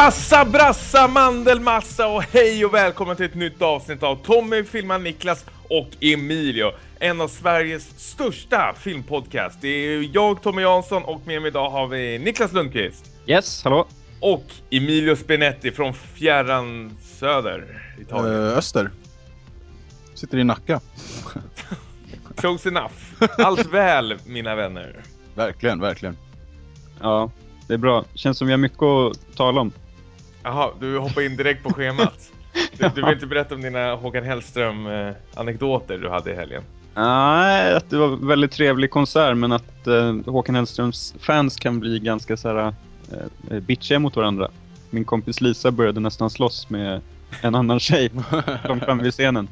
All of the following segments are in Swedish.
Tjassa brassa mandelmassa och hej och välkommen till ett nytt avsnitt av Tommy filmar Niklas och Emilio. En av Sveriges största filmpodcast. Det är jag Tommy Jansson och med mig idag har vi Niklas Lundqvist. Yes, hallå. Och Emilio Spinetti från fjärran söder. Italien. Uh, öster. Sitter i Nacka. Close enough. Allt väl mina vänner. Verkligen, verkligen. Ja, det är bra. Känns som vi har mycket att tala om. Jaha, du hoppar in direkt på schemat. Du, du vill inte berätta om dina Håkan Hellström-anekdoter du hade i helgen? Nej, att det var en väldigt trevlig konsert men att eh, Håkan Hellströms fans kan bli ganska så här, eh, bitchiga mot varandra. Min kompis Lisa började nästan slåss med en annan tjej långt fram vid scenen.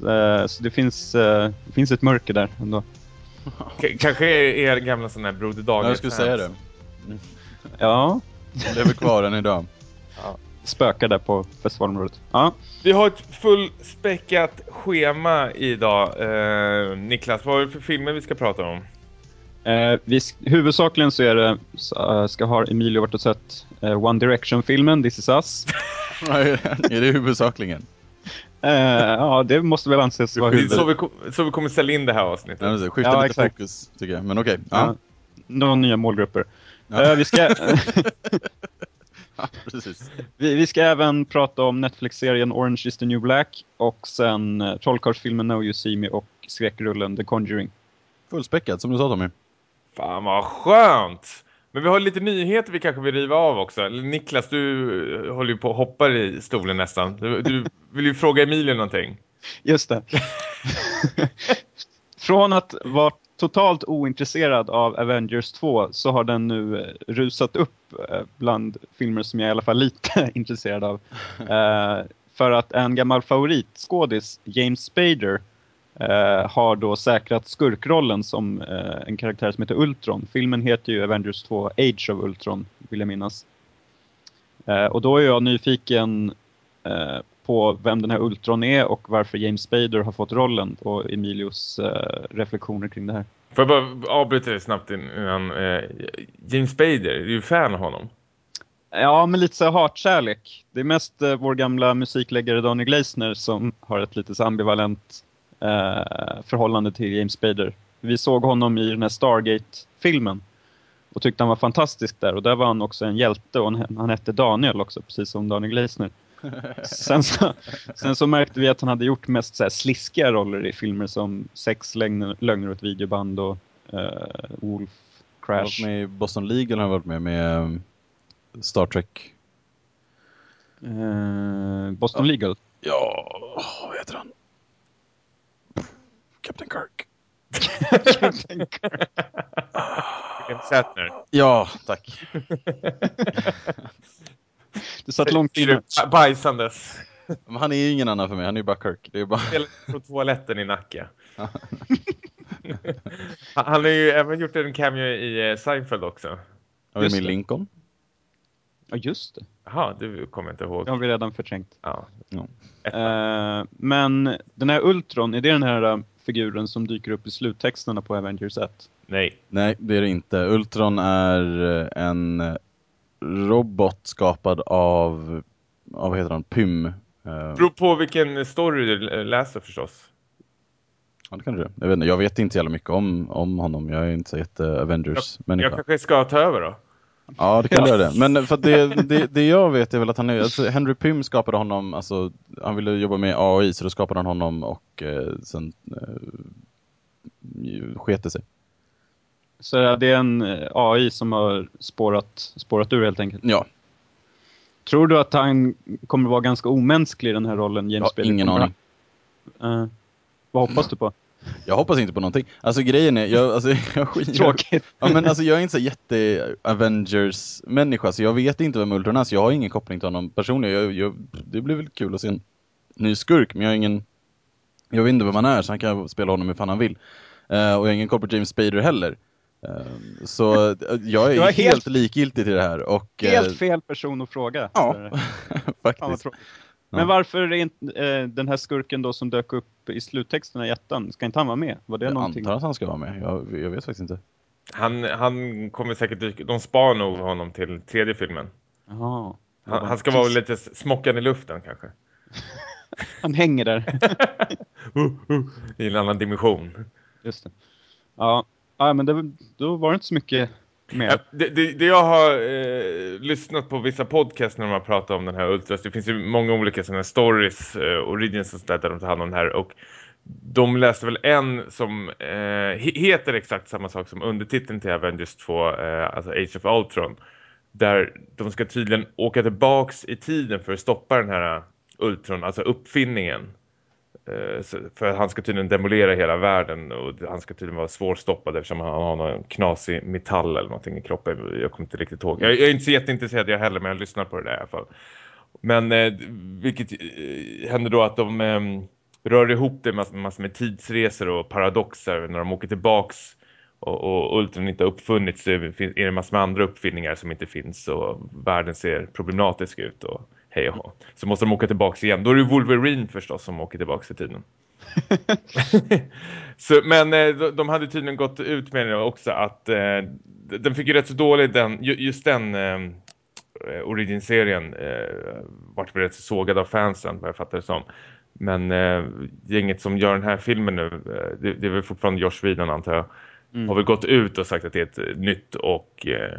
Eh, så det finns, eh, det finns ett mörker där ändå. K kanske är gamla sån här Broder Daniel Jag skulle fans. säga det. Ja. De lever kvar än idag. Ja. Spökar där på festivalområdet. Ja. Vi har ett fullspäckat schema idag. Eh, Niklas, vad är det för filmer vi ska prata om? Eh, vi, huvudsakligen så är det, uh, ska ha Emilio varit och sett uh, One Direction-filmen, This Is Us. är det huvudsakligen? Uh, ja, det måste väl anses vara huvudet. Så vi, så vi kommer ställa in det här avsnittet. Ja, skifta ja, lite exakt. fokus, tycker jag. Men okej. Okay. Ja. Några nya målgrupper. Ja. vi ska... precis. Vi, vi, ska även prata om Netflix-serien Orange is the New Black och sen uh, trollkarlsfilmen No You See Me och skräckrullen The Conjuring. Fullspäckat, som du sa Tommy. Fan vad skönt! Men vi har lite nyheter vi kanske vill riva av också. Niklas, du håller ju på att hoppa i stolen nästan. Du, du vill ju fråga Emilie någonting. Just det. Från att vara totalt ointresserad av Avengers 2 så har den nu eh, rusat upp eh, bland filmer som jag i alla fall lite intresserad av. Uh, för att en gammal favoritskådis, James Spader, uh, har då säkrat skurkrollen som uh, en karaktär som heter Ultron. Filmen heter ju Avengers 2 Age of Ultron, vill jag minnas. och då är jag nyfiken på vem den här Ultron är och varför James Spader har fått rollen och Emilios eh, reflektioner kring det här. Får jag bara avbryta det snabbt innan eh, James Spader, är du fan av honom? Ja, men lite så hatkärlek. Det är mest eh, vår gamla musikläggare Donny Gleisner som har ett lite så ambivalent eh, förhållande till James Spader. Vi såg honom i den här Stargate-filmen och tyckte han var fantastisk där. Och där var han också en hjälte och han, han hette Daniel också, precis som Donny Gleisner. Sen så, sen så märkte vi att han hade gjort mest så här sliskiga roller i filmer som Sex, Lögner och ett videoband och uh, Wolf, Crash. Han har varit med i Boston eller har varit med med um, Star Trek? Uh, Boston ja. League? Ja, oh, vad heter han? Captain Kirk. Captain Kirk. Sätner. Ja, tack. Det satt långt inne. Bajsandes. Men han är ju ingen annan för mig, han är ju bara Kirk. Det är bara... På toaletten i Nacka. han har ju även gjort en cameo i eh, Seinfeld också. Har vi med Lincoln? Ja, just det. Jaha, du kommer inte ihåg. Det har vi redan förträngt. Ja. ja. Uh, men den här Ultron, är det den här uh, figuren som dyker upp i sluttexterna på Avengers 1? Nej. Nej, det är det inte. Ultron är en robot skapad av, av vad heter han, Pym. Eh, Beror på vilken story du läser förstås. Ja, det kan du. Jag vet, inte, jag vet inte jävla mycket om, om honom. Jag är inte så jätte Avengers-människa. Jag, jag kanske ska ta över då? Ja, det kan du göra det. Men för det, det, det, jag vet är väl att han är, alltså Henry Pym skapade honom, alltså han ville jobba med AI så då skapade han honom och eh, sen eh, skete sig. Så det är en eh, AI som har spårat, spårat ur helt enkelt. Ja. Tror du att han kommer vara ganska omänsklig i den här rollen? James ja, ingen aning. Uh, vad hoppas du på? Jag hoppas inte på någonting. Alltså grejen är, jag, alltså, jag skiter... Tråkigt. Ja, men alltså jag är inte så jätte-Avengers-människa, så jag vet inte vem Ultron är, så jag har ingen koppling till honom personligen. Jag, jag, det blir väl kul att se en ny skurk, men jag har ingen... Jag vet inte vem han är, så han kan spela honom hur fan han vill. Uh, och jag har ingen koppling till James Spader heller. Ehm, så eh, jag är, är helt, helt likgiltig till det här. Och, helt eh, fel person att fråga. Ja, faktiskt. Men varför är inte äh, den här skurken då som dök upp i sluttexterna i ettan, ska inte han vara med? Var det jag någonting? antar att han ska vara med, jag, jag vet faktiskt inte. Han, han kommer säkert dyka, de spar nog honom till tredje filmen. Jaha. Han, han ska vara lite smockan i luften kanske. Han hänger där. Uh, uh, I en annan dimension. Just det. Ja, ja men det, då var det inte så mycket mer. Ja, det, det, det jag har eh, lyssnat på vissa podcast när de har pratat om den här Ultras. Det finns ju många olika sådana stories, eh, origins och sådär där de tar hand om den här. Och de läste väl en som eh, heter exakt samma sak som undertiteln till Avengers 2, eh, alltså Age of Ultron. Där de ska tydligen åka tillbaks i tiden för att stoppa den här eh, Ultron, alltså uppfinningen. Eh, för han ska tydligen demolera hela världen och han ska tydligen vara svårstoppad eftersom han har någon knasig metall eller någonting i kroppen. Jag kommer inte riktigt ihåg. Jag, är inte så jätteintresserad jag heller men jag lyssnar på det där i alla fall. Men eh, vilket eh, händer då att de eh, rör ihop det med massor med tidsresor och paradoxer när de åker tillbaks och, och Ultron inte har uppfunnits så är det massor med andra uppfinningar som inte finns och världen ser problematisk ut och hej och hå. Så måste de åka tillbaka igen. Då är det Wolverine förstås som åker tillbaka i tiden. så, men eh, de hade tydligen gått ut med det också att eh, den fick ju rätt så dålig den, just den eh, Origin-serien eh, vart rätt så sågad av fansen vad jag fattar det som. Men eh, gänget som gör den här filmen nu, eh, det, det är väl fortfarande Josh Whedon antar jag, mm. har väl gått ut och sagt att det är ett eh, nytt och eh,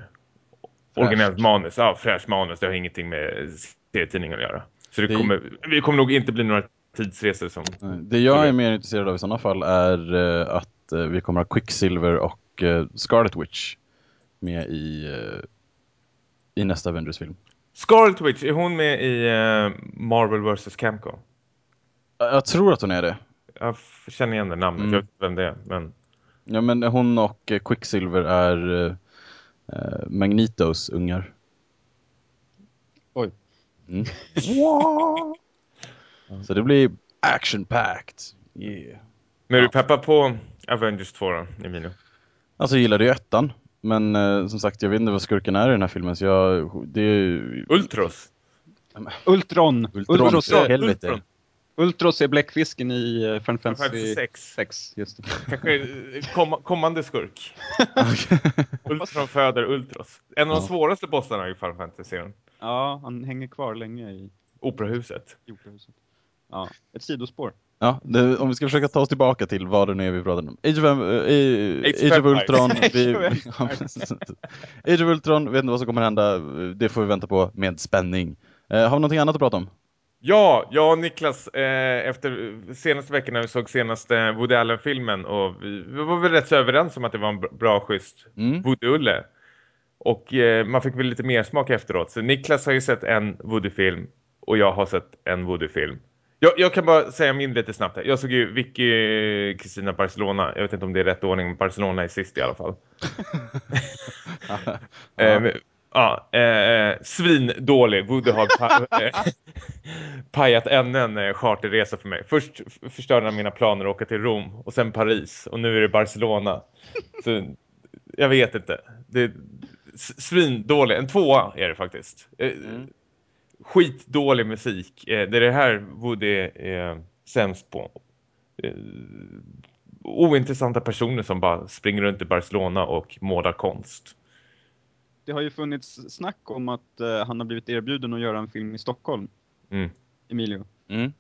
originellt manus. Ja, fräscht manus. Det har ingenting med serietidningen att göra. Så det, det kommer, vi kommer nog inte bli några tidsresor som... Det jag är mer intresserad av i sådana fall är uh, att uh, vi kommer att ha Quicksilver och uh, Scarlet Witch med i, i nästa Avengers-film. Scarlet Witch, är hon med i Marvel vs. Capcom? Jag tror att hon är det. Jag känner igen det namnet, mm. jag vet inte vem det är. Men... Ja, men hon och Quicksilver är Magnetos ungar. Oj. Mm. Så det blir action-packed. Yeah. Men är du peppad på Avengers 2 då, Emilio? Alltså jag gillade ju ettan. Men eh, som sagt, jag vet inte vad skurken är i den här filmen. Så jag, det är... Ultros. Ultron. Ultron. Ultros. Ultron. Ultros är bläckfisken i uh, Final Fantasy 6. 6 just det. Kanske eh, kom, kommande skurk. Ultron föder Ultros. En av de svåraste bossarna i Final Fantasy-serien. Ja, han hänger kvar länge i Operahuset. I operahuset. Ja, ett sidospår. Ja, det, om vi ska försöka ta oss tillbaka till vad det nu är vi pratar om. Age of, uh, Age of Ultron. vi, Age of Ultron, vet inte vad som kommer hända. Det får vi vänta på med spänning. Uh, har vi någonting annat att prata om? Ja, jag och Niklas eh, efter senaste veckan när vi såg senaste Woody Allen-filmen och vi, vi, var väl rätt så överens om att det var en bra, schysst mm. Woody-Ulle. Och eh, man fick väl lite mer smak efteråt. Så Niklas har ju sett en Woody-film och jag har sett en Woody-film. Jag, jag, kan bara säga min lite snabbt här. Jag såg ju Vicky Kristina Barcelona. Jag vet inte om det är rätt ordning, men Barcelona är sist i alla fall. ja. eh, Ja, eh, svin dålig. Woody har pa eh, pajat ännu en eh, charterresa för mig. Först förstörde han mina planer att åka till Rom och sen Paris och nu är det Barcelona. Så jag vet inte. Det är svin dålig. En tvåa är det faktiskt. Eh, mm. Skitdålig musik. Eh, det är det här Woody är sämst på. Eh, ointressanta personer som bara springer runt i Barcelona och målar konst det har ju funnits snack om att han har blivit erbjuden att göra en film i Stockholm. Mm. Emilio. Mm.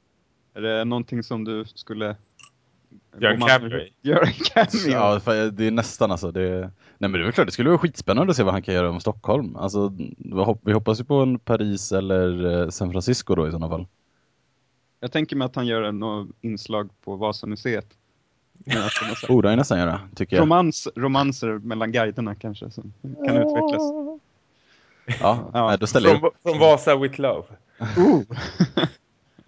Är det någonting som du skulle... Göra en cameo Göra en cameo? Ja, det är nästan alltså. Det... Nej men det är klart, det skulle vara skitspännande att se vad han kan göra om Stockholm. Alltså, vi hoppas ju på en Paris eller eh, San Francisco då i sådana fall. Jag tänker mig att han gör något inslag på Vasamuseet. Borde han nästan göra, tycker jag. Romans, romanser mellan guiderna kanske som kan utvecklas. Ja, ja. Nej, då ställer från, jag Från Vasa with love. Uh.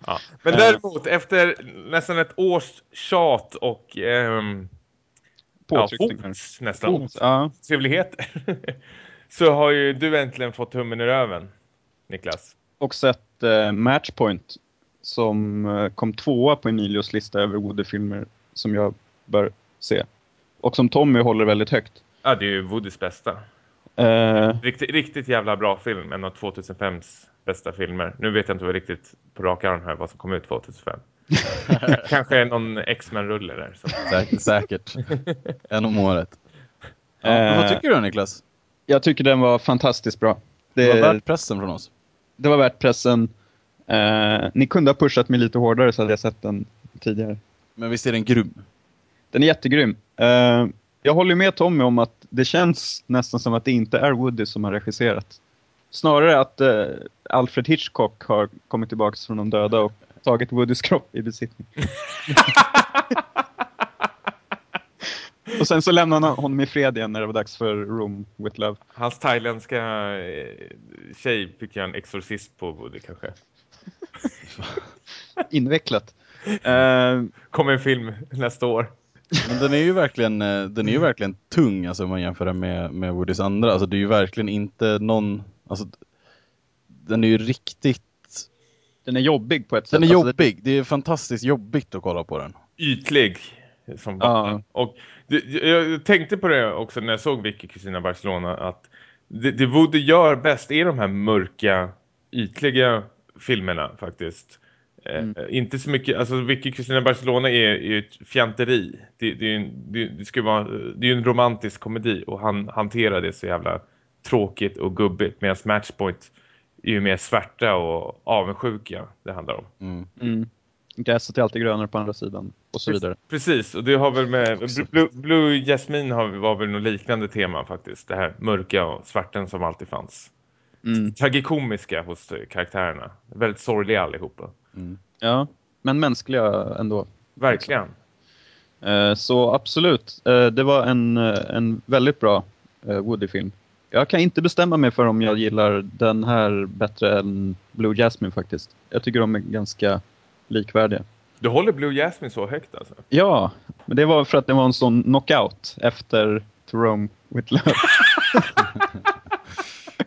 ja. Men däremot, efter nästan ett års tjat och ähm, påtryckningar. Ja, hot, nästan. Hot. Ja. Trevligheter. så har ju du äntligen fått tummen i röven, Niklas. Och sett uh, Matchpoint som uh, kom tvåa på Emilios lista över Woody-filmer som jag bör se. Och som Tommy håller väldigt högt. Ja, det är ju Woodys bästa. Uh, riktigt, riktigt jävla bra film. En av 2005s bästa filmer. Nu vet jag inte vad riktigt på rak arm här vad som kom ut 2005. Kanske någon X-Men-rulle där. Så. Säkert. säkert. en om året. Ja, vad tycker du Niklas? Jag tycker den var fantastiskt bra. Det, det var värt pressen från oss. det var värt pressen. Eh, ni kunde ha pushat mig lite hårdare så hade jag sett den tidigare. Men visst är den grym? Den är jättegrym. Eh, jag håller med Tommy om att det känns nästan som att det inte är Woody som har regisserat. Snarare att eh, Alfred Hitchcock har kommit tillbaka från de döda och tagit Woodys kropp i besittning. och sen så lämnade han honom i fred igen när det var dags för Room with Love. Hans thailändska eh, tjej fick en exorcist på Woody kanske. Invecklat. Eh, Kommer en film nästa år. Men den är ju verkligen, eh, den är ju verkligen tung alltså, om man jämför den med, med Woodys andra. Alltså, det är ju verkligen inte någon... Alltså, den är ju riktigt... den är jobbig på ett sätt. Den är Alltså, jobbig. Det är fantastiskt jobbigt att kolla på den. Ytlig. Som Ja. Och det, jag tänkte på det också när jag såg Vicky Kristina Barcelona att det, det Woody gör bäst är de här mörka, ytliga filmerna faktiskt. Eh, Mm. inte så mycket, alltså Vicky Kristina Barcelona är, är ett fjanteri. Det, det, är en, det, det, ska vara, det är ju en romantisk komedi och han hanterar det så jävla tråkigt och gubbigt medan Matchpoint är ju mer svärta och avundsjuka det handlar om. Mm. Mm. Gräset är alltid grönare på andra sidan och så vidare. Precis, och det har väl med Blue, Blue Jasmine har, var väl något liknande tema faktiskt. Det här mörka och svarten som alltid fanns. Mm. Tragikomiska hos karaktärerna. Väldigt sorgliga allihopa. Mm. Ja, men mänskliga ändå. Verkligen. Eh, Så absolut, eh, det var en, eh, en väldigt bra Woody-film. Jag kan inte bestämma mig för om jag gillar den här bättre än Blue Jasmine faktiskt. Jag tycker de är ganska likvärdiga. Du håller Blue Jasmine så högt alltså? Ja, men det var för att det var en sån knockout efter To Rome with Love.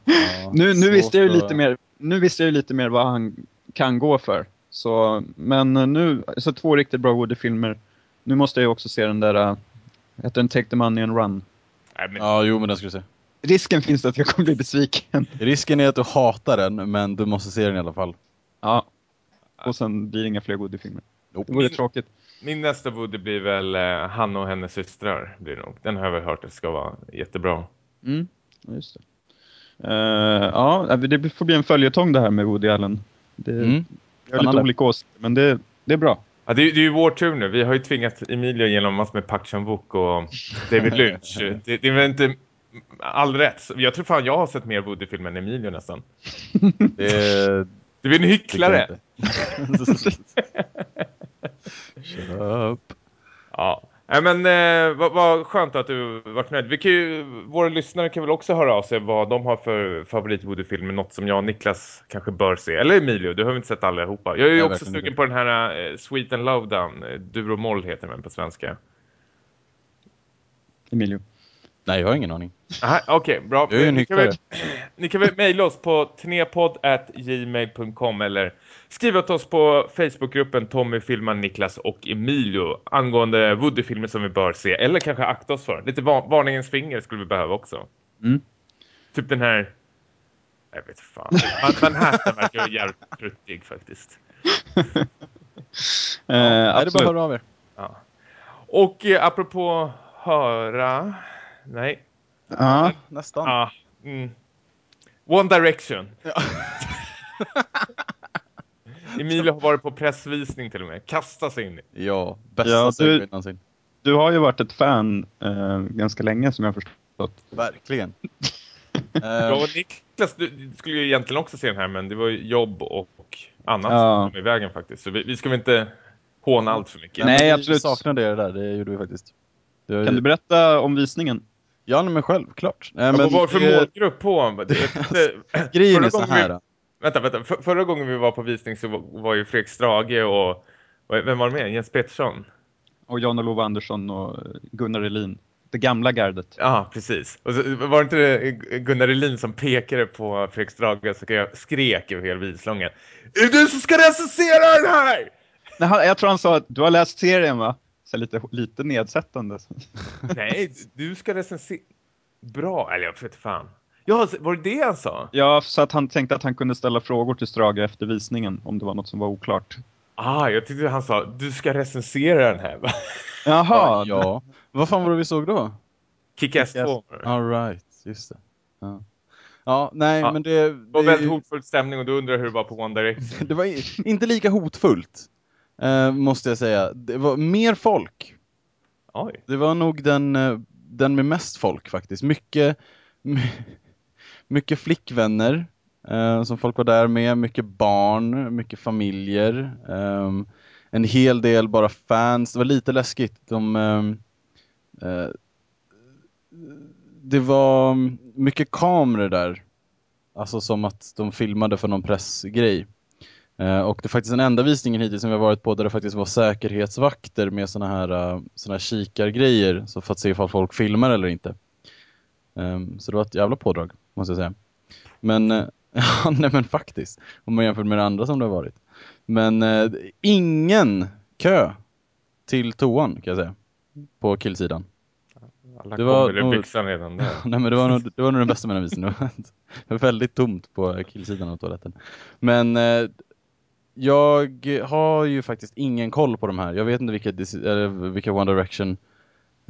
Ja, nu, nu, visste jag ju lite mer, nu visste jag ju lite mer vad han kan gå för. Så, men nu, så två riktigt bra Woody-filmer. Nu måste jag ju också se den där, äh, heter den Take the Money and Run? Nej, men, Ja, jo men den ska du se. Risken finns att jag kommer bli besviken. Risken är att du hatar den, men du måste se den i alla fall. Ja. Och sen blir det inga fler Woody-filmer. Det vore tråkigt. Min nästa Woody blir väl eh, han och hennes systrar. Blir det nog. Den har jag väl hört att ska vara jättebra. Mm, just det. Eh, ja, det får bli en följetong det här med Woody Allen. Det, Mm. Jag har lite olika åsikter, men det, det är bra. Ja, det, är- det är ju vår tur nu. Vi har ju tvingat Emilio genom massor med Park Chan-wook och David Lynch. det, det är väl inte all rätt. Jag tror fan jag har sett mer Woody-filmer än Emilio nästan. Det. Du är en hycklare. Up. Ja. Nej, men eh, vad, vad skönt att du varit nöjd. Vi kan ju, våra lyssnare kan väl också höra av sig vad de har för favorit Woody-filmer. Något som jag och Niklas kanske bör se. Eller Emilio, du har väl inte sett allihopa. Jag är ju Nej, också sugen på den här eh, Sweet and Love Down. Eh, Dur och moll heter den på svenska. Emilio. Nej, jag har ingen aning. Okej, bra. Jag är en Ni kan väl-. Ni kan väl mejla oss på tnepodd.gmail.com eller skriva till oss på Facebookgruppen Tommy, Filman, Niklas och Emilio angående Woody-filmer som vi bör se eller kanske akta oss för. Lite va- varningens finger skulle vi behöva också. Mm. Typ den här... Jag vet fan. Man, Manhattan verkar ju jävligt pruttig faktiskt. Eh, Nej, det är bara att höra av er. Ja. Och eh, apropå höra... Nej. Ja, Nästan. Ah, mm. One Direction. Emilio har varit på pressvisning till och med. Kasta sig in i. Ja, bästa Ja, du- någonsin. du har ju varit ett fan eh, ganska länge som jag har förstått. Verkligen. Jag uh, och Niklas du, du skulle ju egentligen också se den här men det var ju jobb och, och annat Ja. som kom i vägen faktiskt. Så vi, vi ska väl inte håna allt för mycket. Nej, absolut. saknade det där, det gjorde vi faktiskt. Kan du berätta om visningen? Ja, men självklart. Nej, Ja, men vad för målgrupp på? Det- det- Grejen är så här. Vi, vänta, vänta. För, förra gången vi var på visning så var, var ju Fredrik Strage och vem var det med? Jens Pettersson? Och Jan-Olof Andersson och Gunnar Elin. Det gamla gardet. Ja, precis. Och så, var det inte det Gunnar Elin som pekade på Fredrik Strage så jag skrek över hela vidslången. Är du som ska recensera den här? Nej, jag tror han sa att du har läst serien va? Så lite, lite nedsättande. Nej, du ska recensera... Bra, eller jag vet fan. Ja, var det det han sa? Ja, så att han tänkte att han kunde ställa frågor till Strage efter visningen om det var något som var oklart. Ah, jag tyckte han sa, du ska recensera den här va? Jaha, Ja. Vad fan var det vi såg då? Kick-Ass 2. All right, just det. Ja. Ja, nej Ja. men det... Det var väldigt hotfull stämning och du undrar hur det var på One Direction. Det var inte lika hotfullt, eh, måste jag säga. Det var mer folk. Oj. Det var nog den, eh, den med mest folk faktiskt. Mycket, my- mycket flickvänner eh, som folk var där med, mycket barn, mycket familjer. ehm, en hel del bara fans. Det var lite läskigt. De, ehm, eh, det var mycket kameror där. Alltså som att de filmade för någon pressgrej. Eh, och det är faktiskt den enda visningen hittills som vi har varit på där det faktiskt var säkerhetsvakter med såna här, uh, såna här kikargrejer så för att se ifall folk filmar eller inte. Ehm, så det var ett jävla pådrag, måste jag säga. Men, eh, ja, nej men faktiskt. Om man jämför med det andra som det har varit. Men eh, ingen kö till toan kan jag säga. På killsidan. Alla Det var nog- byxan redan där. Nej men det var nog, det var nog den bästa med den visningen. Det var väldigt tomt på killsidan av toaletten. Men eh, jag har ju faktiskt ingen koll på de här. Jag vet inte vilka, vilka One Direction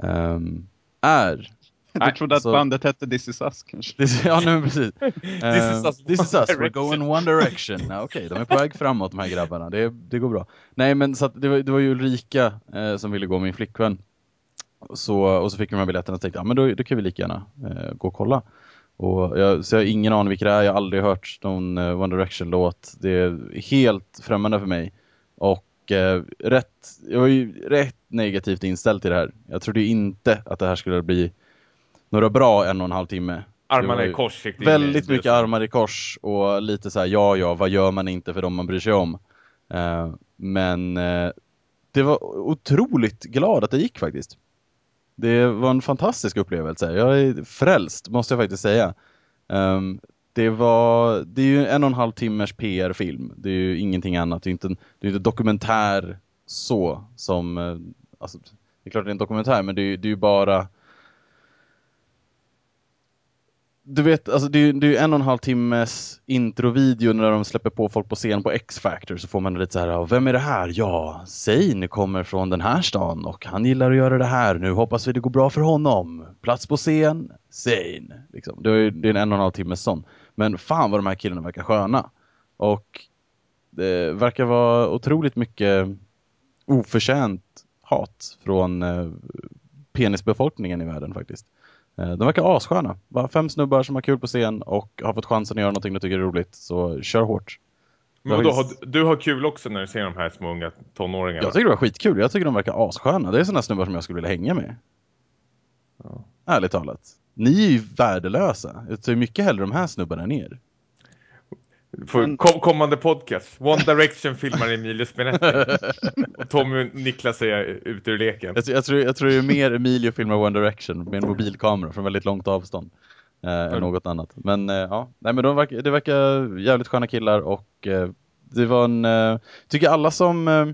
ehm, är. Du trodde att så- bandet hette This is us kanske? Det- Ja, nej, precis. This is Ehm, us, this is us. we're going one direction. Ja, Okej, de är på väg framåt de här grabbarna. Det, det går bra. Nej, men så det, var, det var ju Ulrika eh, som ville gå, min flickvän. Så, och så fick vi de här biljetterna och tänkte, ja men då, då kan vi lika gärna eh, gå och kolla. Och jag, så jag har ingen aning vilka det är, jag har aldrig hört någon eh, One Direction-låt. Det är helt främmande för mig. Och eh, rätt, jag var ju rätt negativt inställd till det här. Jag trodde inte att det här skulle bli några bra en och en halv timme. Armarna i kors in Väldigt mycket armar i kors och lite så här, ja ja, vad gör man inte för dem man bryr sig om? Eh, men eh, det var otroligt glad att det gick faktiskt. Det var en fantastisk upplevelse. Jag är frälst, måste jag faktiskt säga. Um, det, var, det är ju en och en halv timmers PR-film. Det är ju ingenting annat. Det är inte en, det är inte dokumentär så som... Eh, alltså, det är klart det är en dokumentär, men det är, det är ju bara... Du vet, alltså det är ju det är en och en halv timmes introvideo när de släpper på folk på scen på X-Factor så får man lite så här, vem är det här? Ja, Zayn kommer från den här stan och han gillar att göra det här. Nu hoppas vi det går bra för honom. Plats på scen, Zayn. Liksom. Det är det är en en och en halv timmes sån. Men fan vad de här killarna verkar sköna. Och det verkar vara otroligt mycket oförtjänt hat från eh, penisbefolkningen i världen faktiskt. Eh, De verkar assköna. Bara fem snubbar som har kul på scen och har fått chansen att göra någonting de tycker är roligt. Så kör hårt. Men vadå, har, du har kul också när du ser de här små unga tonåringarna? Jag tycker det var skitkul. Jag tycker de verkar assköna. Det är sådana snubbar som jag skulle vilja hänga med. Ja. Ärligt talat. Ni är ju värdelösa. Jag tar mycket hellre de här snubbarna än er. För kom, kommande podcast. One Direction filmar Emilio Spinetti. och Tommy och Niklas är ute ur leken. Jag, tror- jag, tror, jag tror är mer Emilio filmar One Direction med en mobilkamera från väldigt långt avstånd. Eh, än något annat. Men eh, ja, Nej, men de verkar, det verkar jävligt sköna killar och eh, det var en... Eh, tycker alla som eh,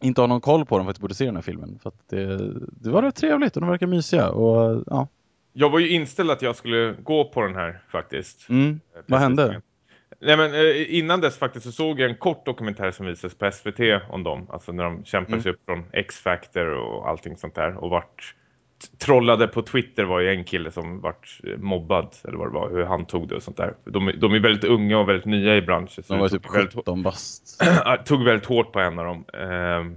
inte har någon koll på dem faktiskt borde se den här filmen. För det, det var rätt trevligt och de verkar mysiga. Och, ja. Jag var ju inställd att jag skulle gå på den här faktiskt. mm. Vad hände? Nej men eh, innan dess faktiskt så såg jag en kort dokumentär som visades på SVT om dem. Alltså när de kämpade Mm. sig upp från X-Factor och allting sånt där. Och vart trollade på Twitter var ju en kille som vart eh, mobbad. Eller vad det var, hur han tog det och sånt där. De, de är väldigt unga och väldigt nya i branschen. Så De var typ tog, väldigt, 17 bast. tog väldigt hårt på en av dem. Ehm,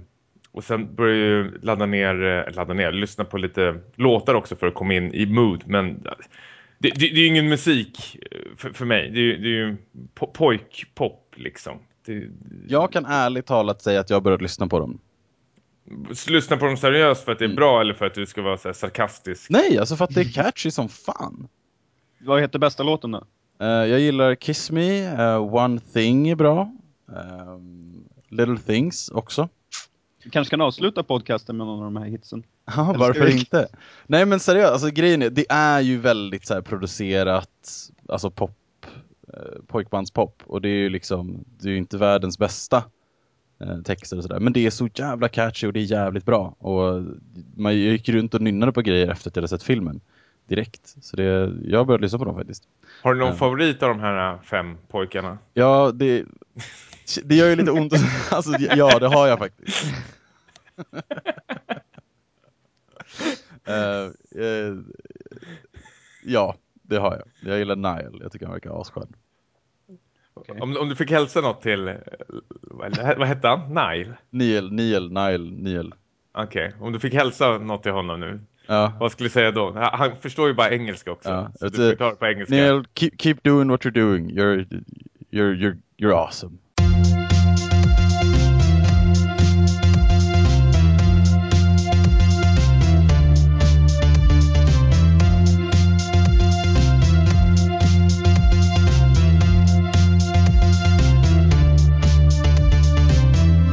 och sen började jag ladda ner, eh, ladda ner, lyssna på lite låtar också för att komma in i mood. Men det, det, det är ju ingen musik eh, för, för mig. Det är ju, det är ju po pojkpop liksom. Det, Jag kan ärligt talat säga att jag har börjat lyssna på dem. Lyssna på dem seriöst för att det är Mm. bra eller för att du ska vara så här sarkastisk. Nej, alltså för att det är catchy som fan. Vad heter bästa låten då? Eh, jag gillar Kiss Me, eh, One Thing är bra. Ehm, Little Things också. Vi kanske kan avsluta podcasten med någon av de här hitsen. Ja, varför vi- inte? Nej men seriöst, alltså grejen är, det är ju väldigt så här producerat, alltså pop, eh, pojkbandspop. Och det är ju liksom, det är ju inte världens bästa eh, texter och sådär. Men det är så jävla catchy och det är jävligt bra. Och man gick runt och nynnade på grejer efter att jag hade sett filmen. Direkt. Så det, jag börjat lyssna på dem faktiskt. Har du någon Ja. favorit av de här fem pojkarna? Ja, det, det gör ju lite ont. alltså, ja, det har jag faktiskt. Eh, eh, ja, det har jag. Jag gillar Nile, jag tycker han verkar asskön. Okay. Om, om du fick hälsa något till, vad, vad hette han? Nile? Neil, Neil, Nile, Neil. Okej, okay. om du fick hälsa något till honom nu. Ja. Vad skulle du säga då? Han förstår ju bara engelska också. Ja. Så du får ta det på engelska. Neil, keep, keep doing what you're doing. You're, you're, you're, you're awesome.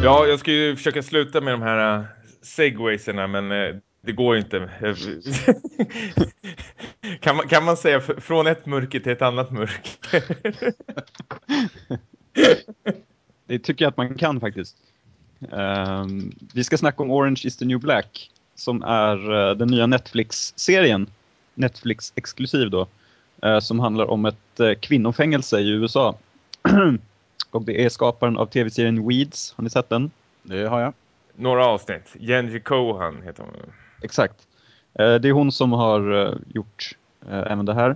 Ja, jag ska ju försöka sluta med de här äh, segwayserna, men äh, det går ju inte. kan, man, kan man säga från ett mörker till ett annat mörker? det tycker jag att man kan faktiskt. Um, vi ska snacka om Orange is the new black som är uh, den nya Netflix-serien. Netflix-exklusiv då. Uh, som handlar om ett uh, kvinnofängelse i USA. Och det är skaparen av tv-serien Weeds. Har ni sett den? Det har jag. Några avsnitt. Jenji Kohan heter hon. Exakt. Eh, det är hon som har eh, gjort eh, även det här.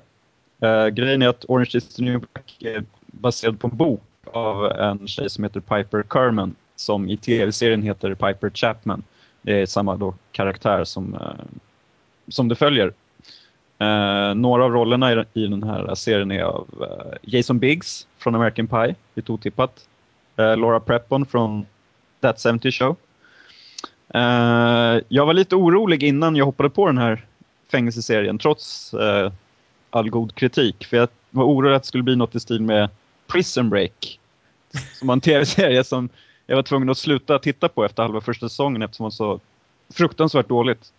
Grejen är att Orange is the New Black är baserad på en bok av en tjej som heter Piper Kerman som i tv-serien heter Piper Chapman. Det är samma då karaktär som, som det följer. Eh, några av rollerna i, i, den här serien är av eh, Jason Biggs från American Pie, lite otippat. Eh, Laura Prepon från That 70 Show. Eh, jag var lite orolig innan jag hoppade på den här fängelseserien, trots eh, all god kritik. För jag var orolig att det skulle bli något i stil med Prison Break. Som var en tv-serie som jag var tvungen att sluta titta på efter halva första säsongen eftersom det var så fruktansvärt dåligt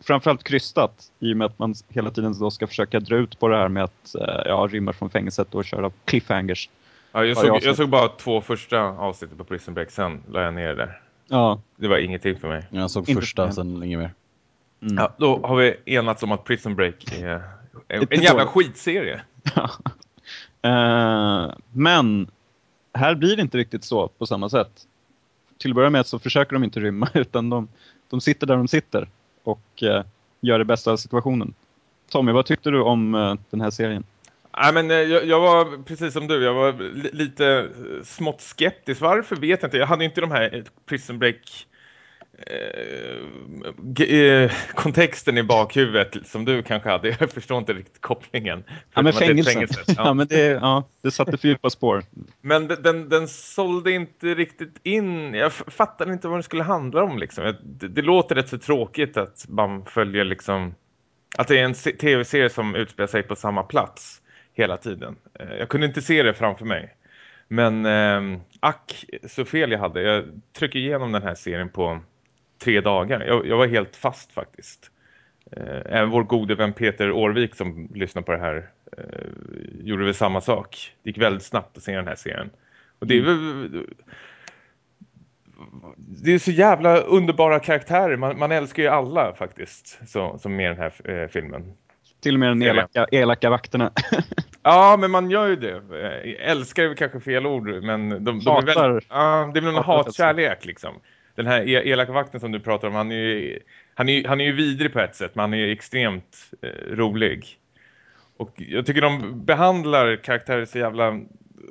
framförallt krystat i och med att man hela tiden då ska försöka dra ut på det här med att eh, ja, rymma från fängelset och köra cliffhangers. Ja, jag, såg, jag såg bara två första avsnitt på Prison Break, sen la jag ner det där. Ja. Det var ingenting för mig. Jag såg Inte första, sen inget mer. Mm. Ja, då har vi enats om att Prison Break är en, en jävla skitserie. uh, men här blir det inte riktigt så på samma sätt. Till att börja med så försöker de inte rymma utan de, de sitter där de sitter och eh, gör det bästa av situationen. Tommy, vad tyckte du om eh, den här serien? Nej, men eh, jag, jag, var precis som du, jag var li lite eh, smått skeptisk. Varför vet jag inte. Jag hade inte de här eh, Prison Break eh, kontexten i bakhuvudet som du kanske hade. Jag förstår inte riktigt kopplingen. Ja, men fängelsen. Ja. ja. men det, ja, det satte fyr på spår. Men den, den, den sålde inte riktigt in. Jag fattade inte vad det skulle handla om. Liksom. Det, det låter rätt så tråkigt att man följer liksom... Att det är en tv-serie som utspelar sig på samma plats hela tiden. Eh, jag kunde inte se det framför mig. Men eh, ack, så fel jag hade. Jag trycker igenom den här serien på tre dagar. Jag, jag var helt fast faktiskt. Eh, även vår gode vän Peter Årvik som lyssnar på det här eh, gjorde väl samma sak. Det gick väldigt snabbt att se den här serien. Och det är mm. väl... Det är så jävla underbara karaktärer. Man, man älskar ju alla faktiskt så, som med den här eh, filmen. Till och med den elaka, elaka vakterna. ja, men man gör ju det. Eh, älskar är väl kanske fel ord, men de, de är väldigt, ja, det är väl en hatkärlek liksom den här e- elaka vakten som du pratar om, han är ju, han är, han är ju vidrig på ett sätt, men han är extremt eh, rolig. Och jag tycker de behandlar karaktärer så jävla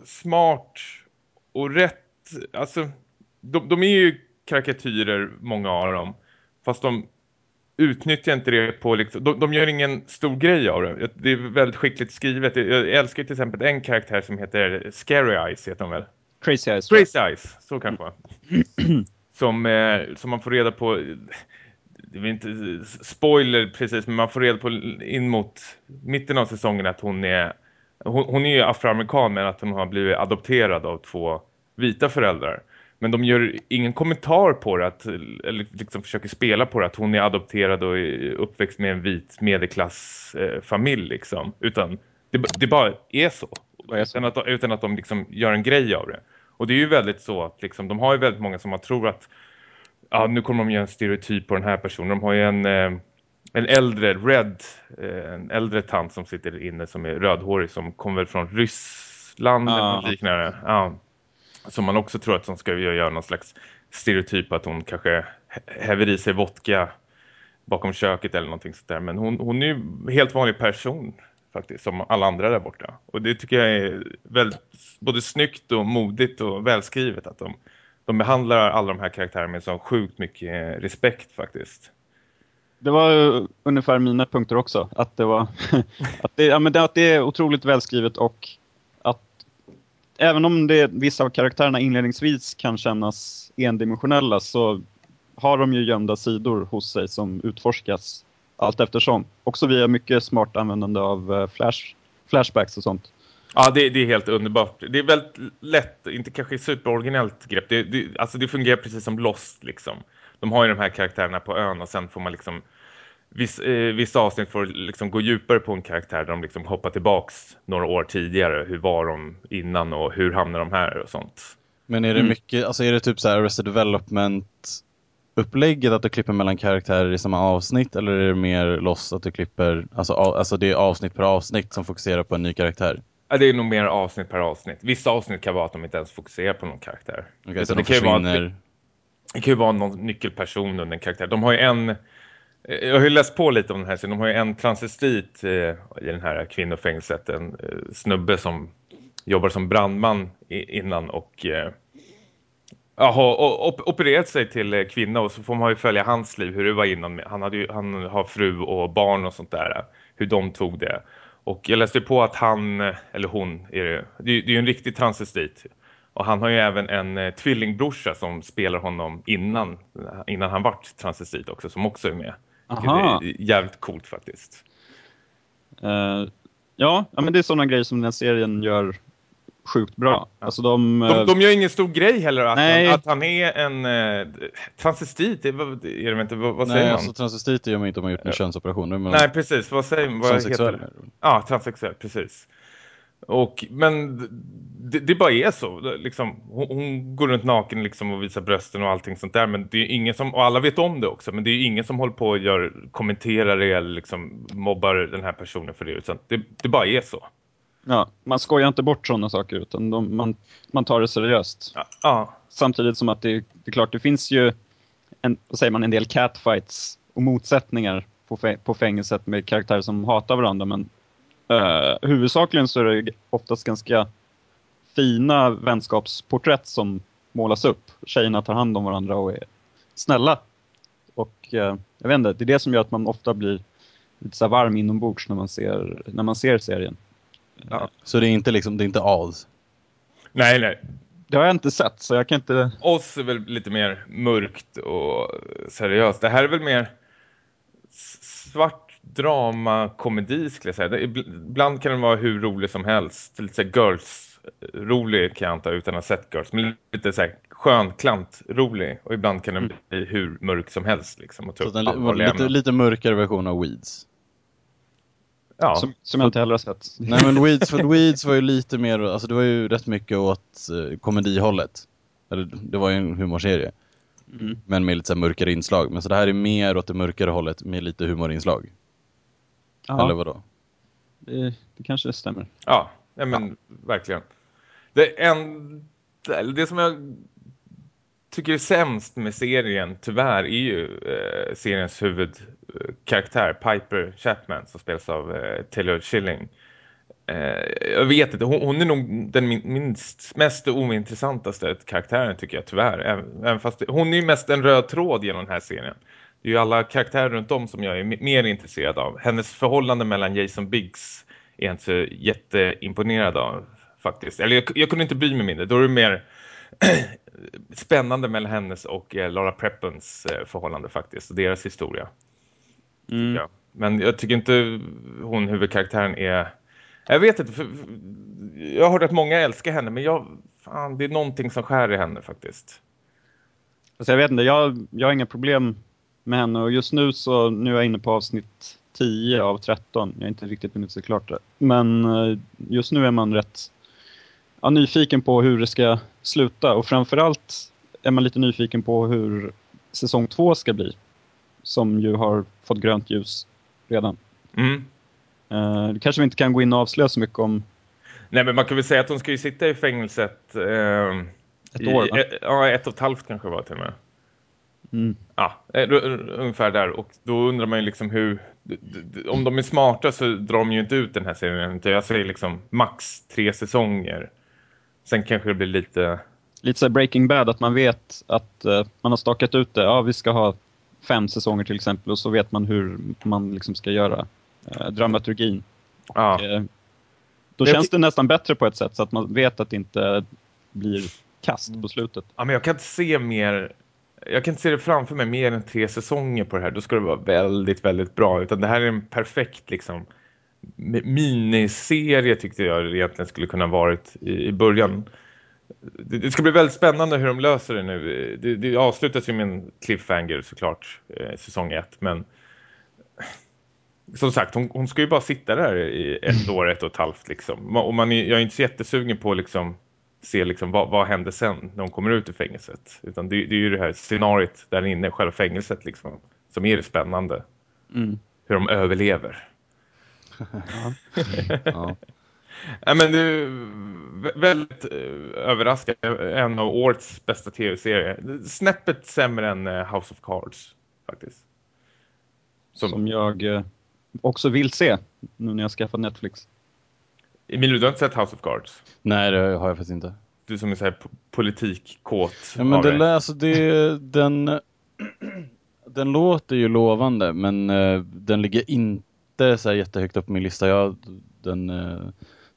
smart och rätt. Alltså, de, de är ju karikatyrer, många av dem. Fast de utnyttjar inte det på liksom, de, de, gör ingen stor grej av det. Det är väldigt skickligt skrivet. Jag älskar till exempel en karaktär som heter Scary Eyes, heter hon väl? Crazy Eyes. Crazy Eyes, så kanske? som, eh, som man får reda på det är inte spoiler precis men man får reda på in mot mitten av säsongen att hon är hon, hon är ju afroamerikan men att hon har blivit adopterad av två vita föräldrar. Men de gör ingen kommentar på det att, eller liksom försöker spela på det att hon är adopterad och är uppväxt med en vit medelklassfamilj eh, liksom. Utan det, det bara är så. Utan att, utan att de liksom gör en grej av det. Och det är ju väldigt så att liksom, de har ju väldigt många som man tror att ja, nu kommer de göra en stereotyp på den här personen. De har ju en, eh, en äldre, Red, eh, en äldre tant som sitter inne som är rödhårig som kommer från Ryssland ah. eller liknande. Ja. Som man också tror att de ska göra någon slags stereotyp att hon kanske häver i sig vodka bakom köket eller någonting sånt där. Men hon, hon är ju helt vanlig person faktiskt, som alla andra där borta. Och det tycker jag är väldigt, både snyggt och modigt och välskrivet att de, de behandlar alla de här karaktärerna med så sjukt mycket eh, respekt faktiskt. Det var ungefär mina punkter också. Att det, var, att det, ja, men det, att det är otroligt välskrivet och att även om det, vissa av karaktärerna inledningsvis kan kännas endimensionella så har de ju gömda sidor hos sig som utforskas allt eftersom. Också via mycket smart användande av eh, flash, flashbacks och sånt. Ja, det, det, är helt underbart. Det är väldigt lätt, inte kanske superoriginellt grepp. Det, det, alltså det fungerar precis som Lost liksom. De har ju de här karaktärerna på ön och sen får man liksom viss, eh, vissa avsnitt får liksom gå djupare på en karaktär där de liksom hoppar tillbaks några år tidigare. Hur var de innan och hur hamnar de här och sånt. Men är det mm. mycket, alltså är det typ så här Arrested Development upplägget att du klipper mellan karaktärer i samma avsnitt eller är det mer loss att du klipper, alltså, alltså det är avsnitt per avsnitt som fokuserar på en ny karaktär? Ja, det är nog mer avsnitt per avsnitt. Vissa avsnitt kan vara att de inte ens fokuserar på någon karaktär. Okay, så de det, kan försvinner... vara, det kan ju vara någon nyckelperson under en karaktär. De har ju en... Jag har ju läst på lite om den här, så de har ju en transvestit eh, i den här kvinnofängelset. En eh, snubbe som jobbar som brandman innan och eh, har opererat sig till eh, kvinna och så får man ju följa hans liv, hur det var innan. Han, hade ju, han har fru och barn och sånt där, hur de tog det. Och jag läste på att han, eller hon, är det, det är ju en riktig transvestit. Och han har ju även en eh, tvillingbrorsa som spelar honom innan, innan han vart transvestit också, som också är med. Aha. Det är jävligt coolt faktiskt. Uh, ja, men det är sådana grejer som den här serien gör sjukt bra. Alltså de, de, de gör ingen stor grej heller att, han, att han är en uh, transvestit. Är, är det inte, vad, vad säger Nej, man? Alltså, transvestit gör man inte om man gjort en könsoperation. Men Nej, precis. Vad säger man? Transsexuell. Ja, transsexuell, precis. Och, men det, det, bara är så. Liksom, hon, hon, går runt naken liksom och visar brösten och allting sånt där. Men det är ingen som, och alla vet om det också. Men det är ingen som håller på och gör, kommenterar det eller liksom mobbar den här personen för det. Utan det, det bara är så. Ja, man skojar inte bort sådana saker utan de, man, man tar det seriöst. Ja, ja. Samtidigt som att det, det är klart, det finns ju en, säger man, en del catfights och motsättningar på, på fängelset med karaktärer som hatar varandra. Men uh, huvudsakligen så är det oftast ganska fina vänskapsporträtt som målas upp. Tjejerna tar hand om varandra och är snälla. Och uh, jag vet inte, det är det som gör att man ofta blir lite så varm inombords när man ser, när man ser serien. Ja. Så det är inte liksom, det är inte Oz? Nej, nej. Det har jag inte sett så jag kan inte... Oz är väl lite mer mörkt och seriöst. Det här är väl mer svart drama, komedi skulle jag säga. Ibland kan den vara hur rolig som helst. Lite så girls rolig kan jag anta utan att ha sett girls. Men lite så här skön, klant, rolig. Och ibland kan den mm. bli hur mörk som helst. Liksom, och så den, lite, lite mörkare version av Weeds. Ja. Som, som jag inte heller har sett. Nej men Weeds, för Weeds var ju lite mer, alltså det var ju rätt mycket åt uh, komedihållet. Eller, det var ju en humorserie. Mm. Men med lite så mörkare inslag. Men så det här är mer åt det mörkare hållet med lite humorinslag. Ja. Eller vadå? Det, det kanske stämmer. Ja, ja men ja. verkligen. Det, en, det som jag tycker är sämst med serien, tyvärr, är ju eh, seriens karaktär, Piper Chapman, som spelas av eh, Taylor Schilling. Eh, jag vet inte, hon, hon, är nog den minst, mest ointressantaste karaktären tycker jag, tyvärr. Även, även fast det, hon är ju mest en röd tråd genom den här serien. Det är ju alla karaktärer runt om som jag är mer intresserad av. Hennes förhållande mellan Jason Biggs är jag inte så jätteimponerad av faktiskt. Eller jag, jag kunde inte bry mig mindre. Då är det mer spännande mellan hennes och eh, Laura Preppens eh, förhållande faktiskt. och Deras historia. Mm. Ja. Men jag tycker inte hon huvudkaraktären är... Jag vet inte, för, jag har hört att många älskar henne men jag, fan, det är någonting som skär i henne faktiskt. Alltså jag vet inte, jag, jag har inga problem med henne och just nu så, nu är jag inne på avsnitt 10 av 13. Jag har inte riktigt hunnit se klart det. Men eh, just nu är man rätt ja, nyfiken på hur det ska sluta och framförallt är man lite nyfiken på hur säsong två ska bli. Som ju har fått grönt ljus redan. Mm. Uh, det kanske vi inte kan gå in och avslöja så mycket om. Nej men man kan väl säga att de ska ju sitta i fängelset uh, ett år va? Ja, ett och ett halvt kanske var till och med. Mm. Ja, ungefär där. Och då undrar man ju liksom hur om de är smarta så drar de ju inte ut den här serien. Jag säger liksom max tre säsonger. Sen kanske det blir lite... Lite så Breaking Bad, att man vet att eh, man har stakat ut det. Ja, vi ska ha fem säsonger till exempel och så vet man hur man liksom ska göra eh, dramaturgin. Ja. Eh, då jag känns det nästan bättre på ett sätt så att man vet att det inte blir kast på slutet. ja, men jag kan inte se mer... Jag kan inte se det framför mig mer än tre säsonger på det här. Då ska det vara väldigt, väldigt bra. Utan det här är en perfekt liksom mi- miniserie tyckte jag egentligen skulle kunna varit i, i början. Det, ska bli väldigt spännande hur de löser det nu. Det, det avslutas ju med en cliffhanger såklart, eh, säsong ett. Men som sagt, hon, hon ska ju bara sitta där i ett år, ett och ett halvt liksom. Och man är, jag är inte så jättesugen på att liksom se liksom vad, vad händer sen när hon kommer ut ur fängelset. Utan det, det är ju det här scenariot där inne, själva fängelset liksom, som är det spännande. Mm. Hur de överlever. Ja. Ja, men det är vä- väldigt eh, överraskande. En av årets bästa tv-serier. Snäppet sämre än eh, House of Cards, faktiskt. Som, Som jag eh, också vill se nu när jag skaffat Netflix. Emilio, du har inte sett House of Cards? Nej, det har jag faktiskt inte. Du som är så här po- politikkåt. Ja, men det, alltså det, den, den låter ju lovande, men den ligger inte så här jättehögt upp på min lista. Jag, den,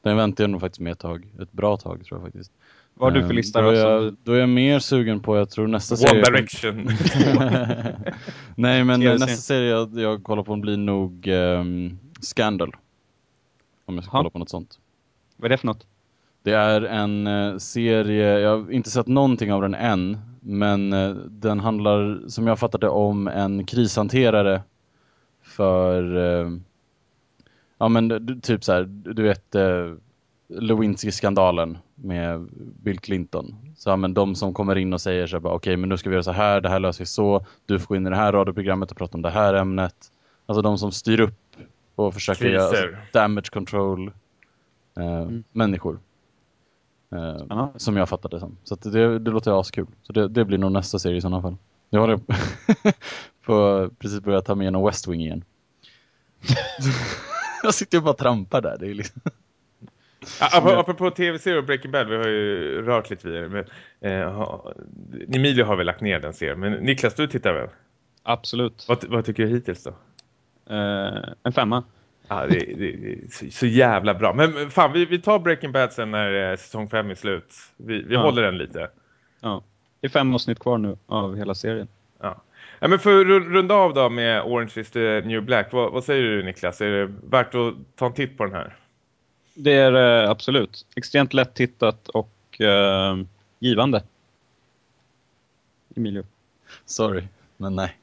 den väntar jag nog faktiskt med ett tag. Ett bra tag tror jag faktiskt. Vad har du för Eh, lista Då är, jag, du- då är jag mer sugen på, jag tror nästa One serie... Direction. Nej, men nästa se? serie jag, jag kollar på blir nog ehm, Scandal. Om jag ska Ha. kolla på något sånt. Vad är det för något? Det är en eh, serie, jag har inte sett någonting av den än, men eh, den handlar, som jag fattar det, om en krishanterare för, eh, ja men du- typ så här, du vet eh, Lewinsky-skandalen med Bill Clinton. Så ja, men de som kommer in och säger så här, okej men nu ska vi göra så här, det här löser vi så, du får gå in i det här radioprogrammet och prata om det här ämnet. Alltså de som styr upp och försöker göra alltså, Kriser. damage control eh, människor. Eh, Ja. som jag fattade det som. Så att det, det låter askul. Så det, det blir nog nästa serie i sådana fall. Jag håller på precis börjat ta mig igenom West Wing igen. jag sitter ju bara och trampar där. Det är liksom... Ja, apropå, apropå tv-serier och Breaking Bad, vi har ju rört lite vidare. Men, eh, ha, Emilio har väl lagt ner den serien. Men Niklas, du tittar väl? Absolut. Vad, vad tycker du hittills då? Eh, en femma. Ja, det, det, det är så, så jävla bra. Men fan, vi, vi tar Breaking Bad sen när eh, säsong 5 är slut. Vi, vi Ja. håller den lite. Ja. Det är fem avsnitt kvar nu av hela serien. Ja. Men för att ru- runda av då med Orange is the New Black. Vad, vad säger du Niklas? Är det värt att ta en titt på den här? Det är eh, absolut extremt lätt tittat och eh, givande. Emilio. Sorry, men nej.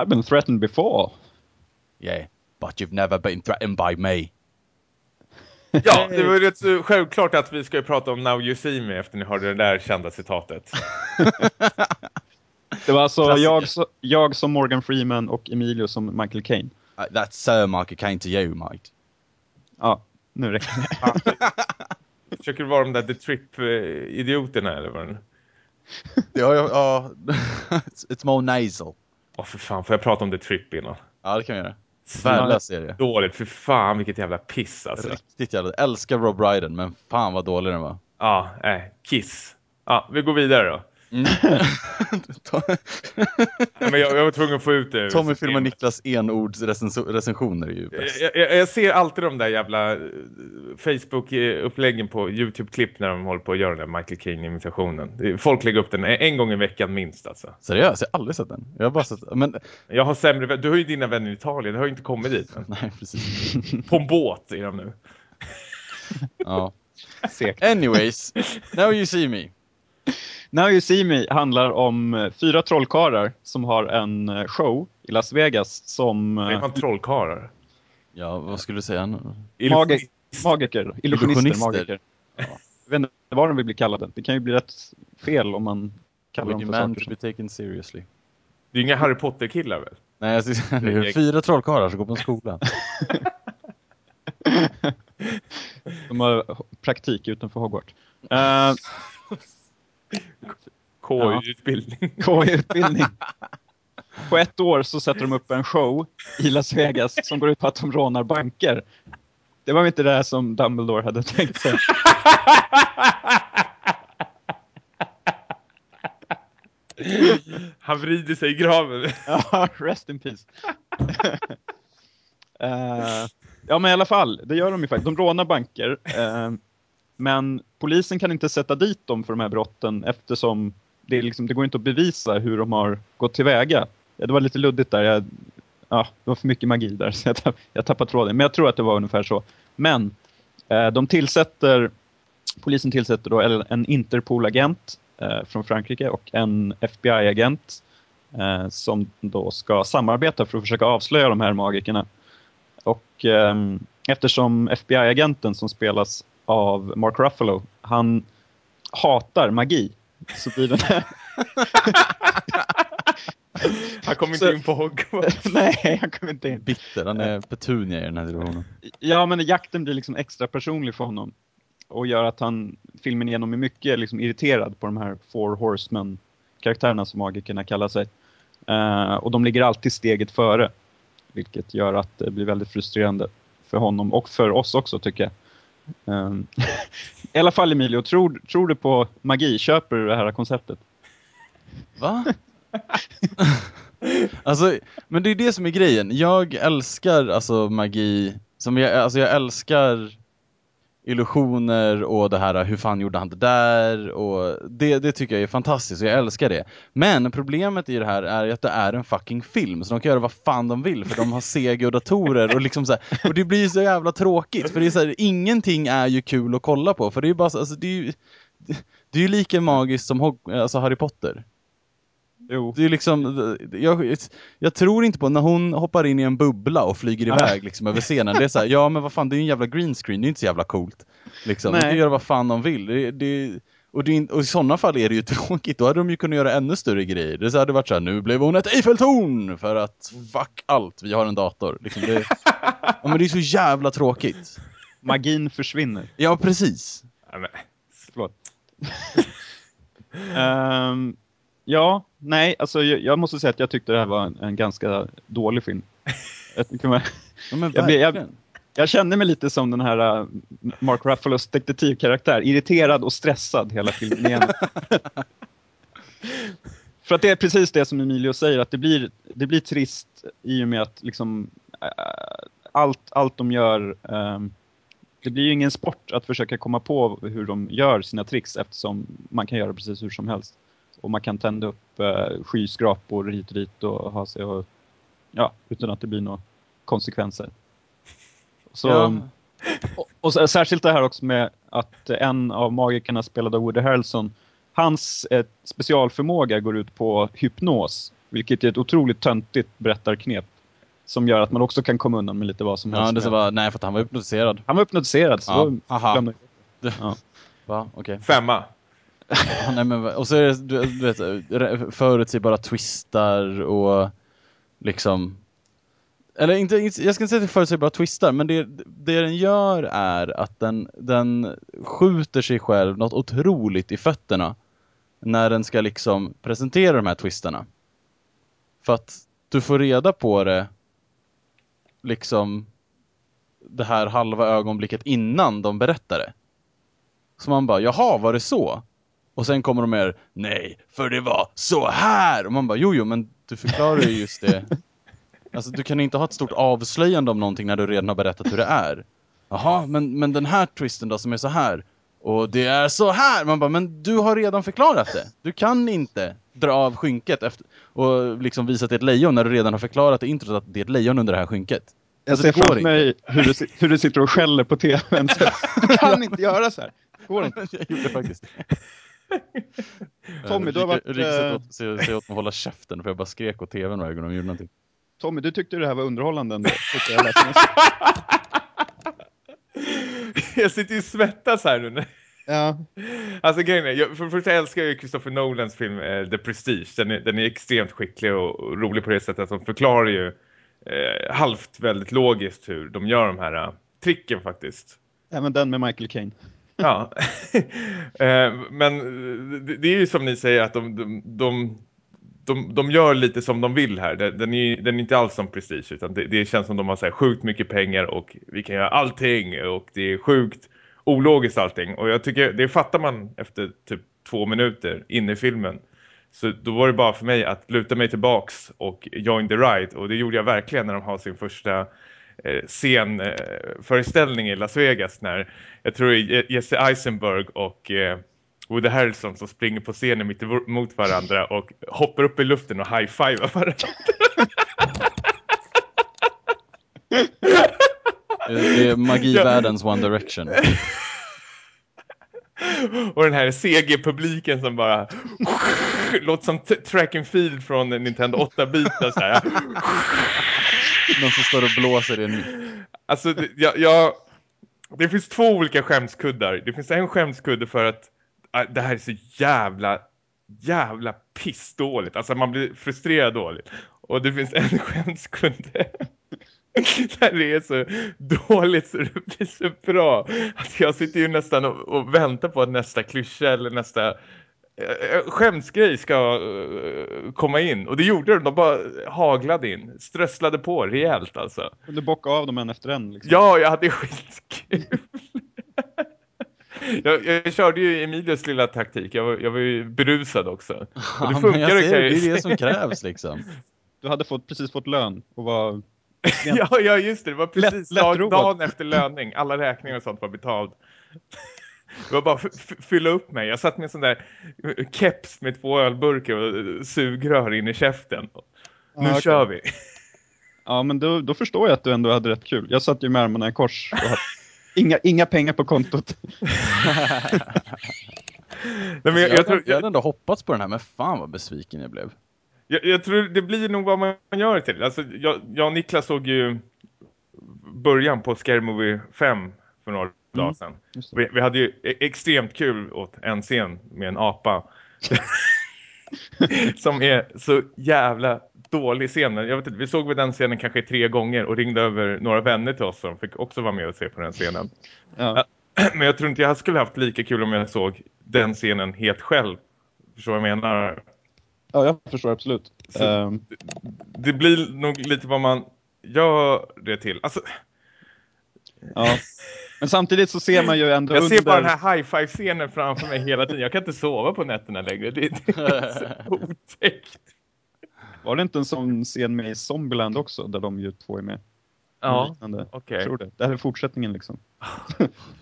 I've been threatened before. Yeah, but you've never been threatened by me. Ja, det var rätt så självklart att vi ska prata om Now You See Me efter ni hörde det där kända citatet. Det var alltså jag, jag som Morgan Freeman och Emilio som Michael Caine. Uh, that's Sir Michael Caine to you, mate. Ja, nu räcker det. Försöker du vara de där The Trip-idioterna eller vad den? Ja, ja, ja. it's, it's more nasal. Åh för fan, får jag prata om The Trip innan? Ja, det kan vi göra. Värdelös serie. Dåligt, för fan vilket jävla piss alltså. Riktigt jävla... Älskar Rob Brydon, men fan vad dålig den var. Ja, nej, kiss. Ja, vi går vidare då. Men jag, jag var tvungen att få ut det. Tommy filmar Niklas enords recensioner är ju bäst. Jag, jag, jag ser alltid de där jävla eh, Facebook-uppläggen på YouTube-klipp när de håller på att göra den där Michael Caine-imitationen. Folk lägger upp den en, gång i veckan minst alltså. Seriöst, jag har aldrig sett den. Jag har bara sett... Men... Jag har sämre Du har ju dina vänner i Italien, du har ju inte kommit dit. Men. Nej, precis. På en båt är de nu. Ja. Anyways, now you see me. Now You See Me handlar om eh, fyra trollkarlar som har en eh, show i Las Vegas som är eh, man trollkarlar. Ja, vad skulle du säga nu? magi- magiker, illusionister, Illusionister. magiker. Ja. Jag vet inte vad de vill bli kallade. Det kan ju bli rätt fel om man kallar We dem för saker to be taken seriously. Det är inga Harry Potter-killar väl? Nej, det är fyra trollkarlar som går på en skola. De har praktik utanför Hogwarts. Uh, KU-utbildning. KI-utbildning. På ett år så sätter de upp en show i Las Vegas som går ut på att de rånar banker. Det var inte det som Dumbledore hade tänkt sig. Han vrider sig i graven. Ja, rest in peace. uh, ja, men i alla fall, det gör de ju faktiskt. De rånar banker. Uh, men polisen kan inte sätta dit dem för de här brotten eftersom det, liksom, det går inte att bevisa hur de har gått tillväga. Ja, det var lite luddigt där. Jag, ja, det var för mycket magi där så jag, tapp, jag tappade tråden. Men jag tror att det var ungefär så. Men eh, de tillsätter, polisen tillsätter då en Interpol-agent eh, från Frankrike och en FBI-agent eh, som då ska samarbeta för att försöka avslöja de här magikerna. Och eh, eftersom FBI-agenten som spelas av Mark Ruffalo, han hatar magi så blir den här... Han kom inte Så- in på Hogwarts. Nej, han kommer inte in. Bitter, han är petunia i den här situationen. Ja, men jakten blir liksom extra personlig för honom. Och gör att han filmen igenom är mycket liksom irriterad på de här Four Horsemen-karaktärerna som magikerna kallar sig. Eh, och de ligger alltid steget före. Vilket gör att det blir väldigt frustrerande för honom och för oss också tycker jag. Um, I alla fall Emilio, tror, tror du på magi? Köper du det här konceptet? Va? alltså, men det är det som är grejen. Jag älskar alltså magi, som jag, alltså jag älskar illusioner och det här hur fan gjorde han det där och det, det tycker jag är fantastiskt och jag älskar det. Men problemet i det här är ju att det är en fucking film så de kan göra vad fan de vill för de har CG och datorer och liksom så här, och det blir så jävla tråkigt för det är så här, ingenting är ju kul att kolla på för det är ju bara alltså det är ju det är ju lika magiskt som Hog- alltså Harry Potter. Jo. Det är liksom, jag, jag tror inte på när hon hoppar in i en bubbla och flyger iväg liksom över scenen. Det är så här, ja men vad fan det är ju en jävla green screen, det är inte så jävla coolt. Liksom. De kan göra vad fan de vill. Det, det, och, det, och i sådana fall är det ju tråkigt, då hade de ju kunnat göra ännu större grejer. Det hade varit så här, nu blev hon ett Eiffeltorn! För att fuck allt, vi har en dator. Liksom det, ja men det är så jävla tråkigt. Magin försvinner. Ja precis. Ja, men, Förlåt. Ehm, ja, nej, alltså jag, jag måste säga att jag tyckte det här var en, en ganska dålig film. Jag, Ja, Jag jag- kände mig lite som den här äh, Mark Ruffalos detektivkaraktär, irriterad och stressad hela filmen igenom. För att det är precis det som Emilio säger, att det blir, det blir trist i och med att liksom, äh, allt, allt de gör ehm, det blir ju ingen sport att försöka komma på hur de gör sina tricks eftersom man kan göra precis hur som helst. Och man kan tända upp uh, skyskrapor hit och dit och ha sig och ja, utan att det blir några konsekvenser. Så, Ja. och, och särskilt det här också med att en av magikerna spelad av Woody Harrelson, hans eh, specialförmåga går ut på hypnos, vilket är ett otroligt töntigt berättarknep som gör att man också kan komma undan med lite vad som helst. Ja, det så bara, nej för att han var hypnotiserad. Han var hypnotiserad, så Ja, aha. Ja. Va? Okej. femma. Ja, nej, men, och så är det, du, du vet, förutsägbara twistar och liksom eller inte, jag ska inte säga att det förutsägbara twistar, men det, det den gör är att den, den skjuter sig själv något otroligt i fötterna när den ska liksom presentera de här twistarna. För att du får reda på det liksom det här halva ögonblicket innan de berättar det. Så man bara, jaha, var det så? Och sen kommer de med, nej, för det var så här! Och man bara, jo, jo, men du förklarar ju just det. Alltså, du kan inte ha ett stort avslöjande om någonting när du redan har berättat hur det är. Jaha, men, men den här twisten då som är så här. Och det är så här! Man bara, men du har redan förklarat det. Du kan inte dra av skynket efter, och liksom visa är ett lejon när du redan har förklarat i introt att det är ett lejon under det här skynket. Jag Alltså, ser framför mig hur du, hur du sitter och skäller på tvn. Du kan inte göra så här. Går inte. Jag gjorde faktiskt Tommy, du har varit, Rick eh, åt, säger åt mig att hålla käften för jag bara skrek åt tvn varje gång de gjorde någonting. Tommy, du tyckte det här var underhållande ändå. jag. Jag sitter ju och svettas här nu. Ja. Alltså grejen är, jag, för det första älskar jag ju Christopher Nolans film eh, The Prestige. Den är, den är extremt skicklig och, och rolig på det sättet att de förklarar ju eh, halvt väldigt logiskt hur de gör de här uh, tricken faktiskt. Även den med Michael Caine. Ja, eh, men eh, det, är ju som ni säger att de, de, de, de, de gör lite som de vill här. Den, är, den är inte alls som prestige utan det, det känns som de har så här, sjukt mycket pengar och vi kan göra allting och det är sjukt ologiskt allting. Och jag tycker, det fattar man efter typ två minuter in i filmen. Så då var det bara för mig att luta mig tillbaks och join the ride. Och det gjorde jag verkligen när de har sin första scenföreställning eh, i Las Vegas. När jag tror Jesse Eisenberg och eh, Woody Harrelson som springer på scenen mitt emot varandra och hoppar upp i luften och high-fivar varandra. Det är magivärldens One Direction. Och den här CG-publiken som bara låter som track and field från Nintendo 8-bitar så här. Någon som står och blåser i en... Alltså, jag, jag, det finns två olika skämskuddar. Det finns en skämskudde för att äh, det här är så jävla, jävla pissdåligt. Alltså man blir frustrerad dåligt. Och det finns en skämskudde där det är så dåligt så det blir så bra. Alltså jag sitter ju nästan och, och väntar på att nästa klyscha eller nästa skämsgrej ska uh, komma in. Och det gjorde de, de bara haglade in. Strösslade på rejält alltså. Du bocka av dem en efter en liksom. Ja, jag hade skitkul. jag, jag körde ju Emilios lilla taktik. Jag var, jag var ju berusad också. Och det ja, funkar det, det är det som krävs liksom. Du hade fått, precis fått lön och var ja, ja, just det. Det var precis lätt, dag, dagen efter löning. Alla räkningar och sånt var betalt. Det var bara fylla upp mig. Jag satt med en sån där keps med två ölburkar och sugrör in i käften. Nu ah, okay. kör vi. Ja, men då, då, förstår jag att du ändå hade rätt kul. Jag satt ju med armarna i kors och hade inga, inga pengar på kontot. Nej, men jag, jag, jag, tror, jag hade ändå hoppats på den här, men fan vad besviken jag blev. Jag, jag, tror det blir nog vad man gör till. Alltså, jag, jag och Niklas såg ju början på Scary Movie 5 för några dagar sedan. Vi, vi, hade ju e- extremt kul åt en scen med en apa. som är så jävla dålig scen. Jag vet inte, vi såg väl den scenen kanske tre gånger och ringde över några vänner till oss som fick också vara med och se på den scenen. Ja. Men jag tror inte jag skulle haft lika kul om jag såg den scenen helt själv. Förstår vad jag menar? Ja, jag förstår absolut. Um... Det, det, blir nog lite vad man gör det till. Alltså... Ja. Men samtidigt så ser man ju ändå Jag under... ser bara den här high-five-scenen framför mig hela tiden. Jag kan inte sova på nätterna längre. Det, det är så otäckt. Var det inte en sån scen med i Zombieland också, där de ju två är med? Ja, okej. Okay. tror det. Det här är fortsättningen liksom.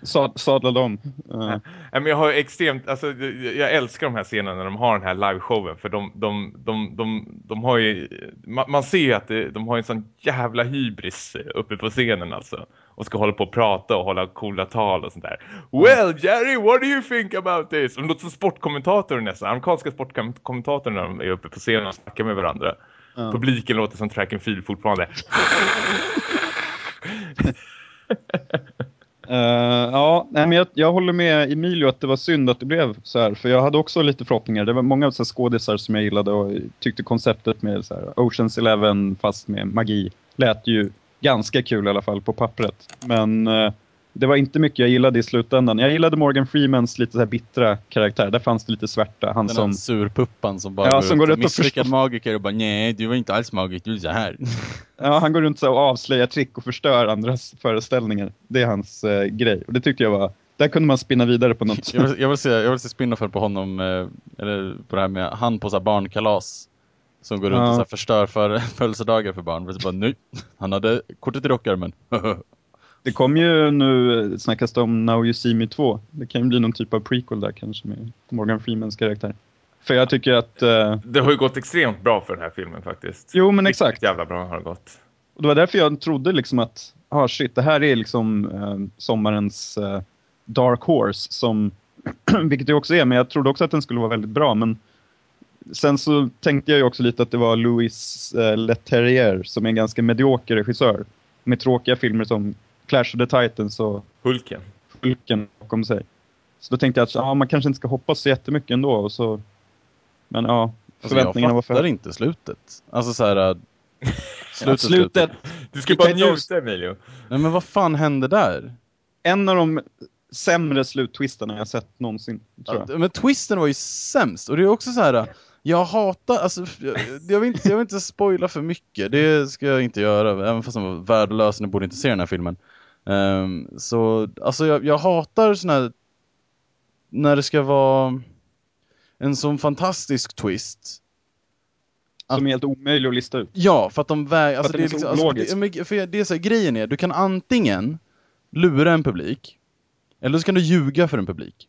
sadla dem. Uh. Men jag har extremt, alltså jag älskar de här scenerna när de har den här liveshowen. För de, de, de, de, de har ju, man, man ser att det, de har en sån jävla hybris uppe på scenen alltså. Och ska hålla på och prata och hålla coola tal och sånt där. Well Jerry, what do you think about this? De låter som sportkommentator nästan. Amerikanska sportkommentatorn när de är uppe på scenen och snackar med varandra. Uh. Publiken låter som track and field fortfarande. Uh, ja, nej, men jag, jag, håller med Emilio att det var synd att det blev så här. För jag hade också lite förhoppningar. Det var många av skådisar som jag gillade och tyckte konceptet med så här, Oceans Eleven fast med magi lät ju ganska kul i alla fall på pappret. Men uh, det var inte mycket jag gillade i slutändan. Jag gillade Morgan Freemans lite så här bittra karaktär. Där fanns det lite svärta. Han Den som... surpuppan som bara ja, som går ut och misslyckad förstå... magiker och bara nej, du var inte alls magiker, du är så här. Ja, han går runt så och avslöjar trick och förstör andras föreställningar. Det är hans eh, grej. Och det tyckte jag var... Där kunde man spinna vidare på något jag vill, jag vill se, jag vill se spinnoffen på honom, eh, eller på det här med han på så barnkalas. Som går runt ja. och så förstör för, födelsedagar för barn. Bara, nej, han hade kortet i rockarmen. Det kom ju nu, snackas det om Now You See Me 2. Det kan ju bli någon typ av prequel där kanske med Morgan Freemans karaktär. För jag tycker att... Uh... Det har ju gått extremt bra för den här filmen faktiskt. Jo, men exakt. Riktigt jävla bra har det gått. Och det var därför jag trodde liksom att, ah shit, det här är liksom uh, sommarens uh, Dark Horse som, vilket det också är, men jag trodde också att den skulle vara väldigt bra, men sen så tänkte jag ju också lite att det var Louis uh, Leterrier som är en ganska medioker regissör med tråkiga filmer som Clash of the Titans och Hulken. Hulken bakom sig. Så då tänkte jag att ja, man kanske inte ska hoppas så jättemycket ändå. Och så... Men ja, Alltså, jag förväntningarna var för... inte slutet. Alltså så här... äh, Slutet, slutet. Du ska bara njuta Emilio. Nej men vad fan hände där? En av de sämre sluttwistarna jag sett någonsin, tror jag. Ja, men twisten var ju sämst. Och det är också så här. Jag hatar, alltså, jag, jag, vill inte, jag vill inte spoila för mycket. Det ska jag inte göra. Även fast den var värdelös, ni borde inte se den här filmen. Ehm, så, alltså jag, jag hatar såna här, när det ska vara en sån fantastisk twist. Som är helt omöjlig att lista ut. Ja, för att de väger... Alltså, att det är liksom, alltså, det, för det är så här, grejen är, du kan antingen lura en publik, eller så kan du ljuga för en publik.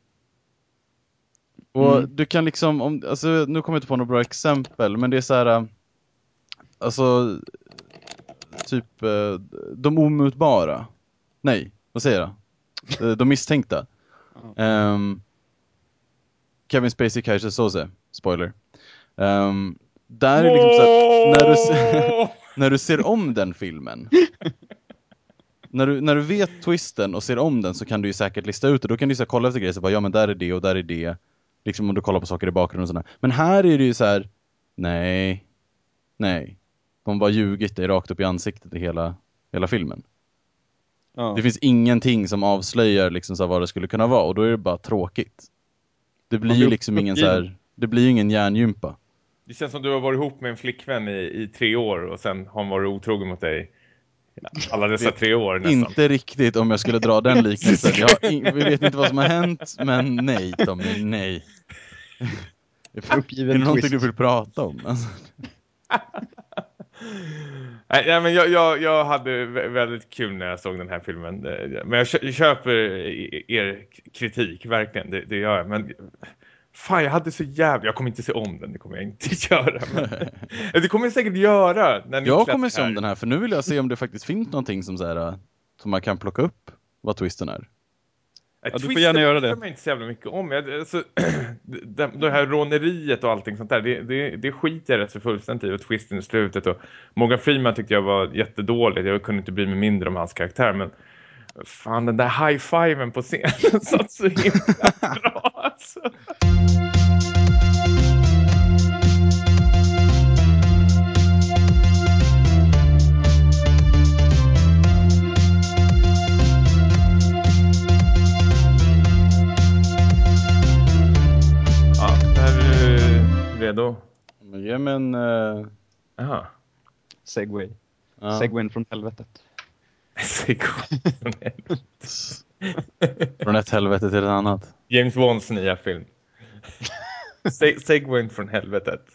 Och Mm. du kan liksom, om, alltså, nu kommer jag inte på några bra exempel, men det är så här, äh, alltså, typ, äh, de omutbara. Nej, vad säger jag? De misstänkta. Ehm, Kevin Spacey, Kaiser Soze, spoiler. Ehm, där är liksom så här, när du, när du ser om den filmen när du, när du vet twisten och ser om den så kan du ju säkert lista ut det. Då kan du ju så kolla efter grejer så bara, ja men där är det och där är det. Liksom om du kollar på saker i bakgrunden och sådär. Men här är det ju så här, nej, nej. De har bara ljugit dig rakt upp i ansiktet i hela, hela filmen. Ja. Det finns ingenting som avslöjar liksom så vad det skulle kunna vara och då är det bara tråkigt. Det blir blir ju liksom ingen så här, det blir ju ingen hjärngympa. Det känns som du har varit ihop med en flickvän i, i tre år och sen har hon varit otrogen mot dig alla dessa tre år nästan. Inte riktigt om jag skulle dra den liknelsen. Jag vi vet inte vad som har hänt, men nej Tommy, nej. Är Uppgiven det någonting twist. du vill prata om? Alltså, Nej, men jag, jag, jag hade vä- väldigt kul när jag såg den här filmen. Det- Men jag kö- köper er kritik, verkligen. Det, det gör jag. Men fan, jag hade så jävla... Jag kommer inte se om den, det kommer jag inte göra. Men... det kommer jag säkert göra. När jag kommer se om den här, för nu vill jag se om det faktiskt finns någonting som, så här, som man kan plocka upp vad twisten är. Ja, du får gärna göra det. Det inte så jävla mycket om. Jag, alltså, det, det här råneriet och allting sånt där, det, det, det skiter jag rätt så fullständigt i. Och twisten i slutet. Och Morgan Freeman tyckte jag var jättedålig. Jag kunde inte bry mig mindre om hans karaktär. Men fan, den där high-fiven på scenen satt så himla bra. Alltså. Ja, är du redo? Ge mig en... Uh. Segway. ja. Segwayn från helvetet. Från ett helvete till ett annat. James Wands nya film. Se- Segwayn från helvetet.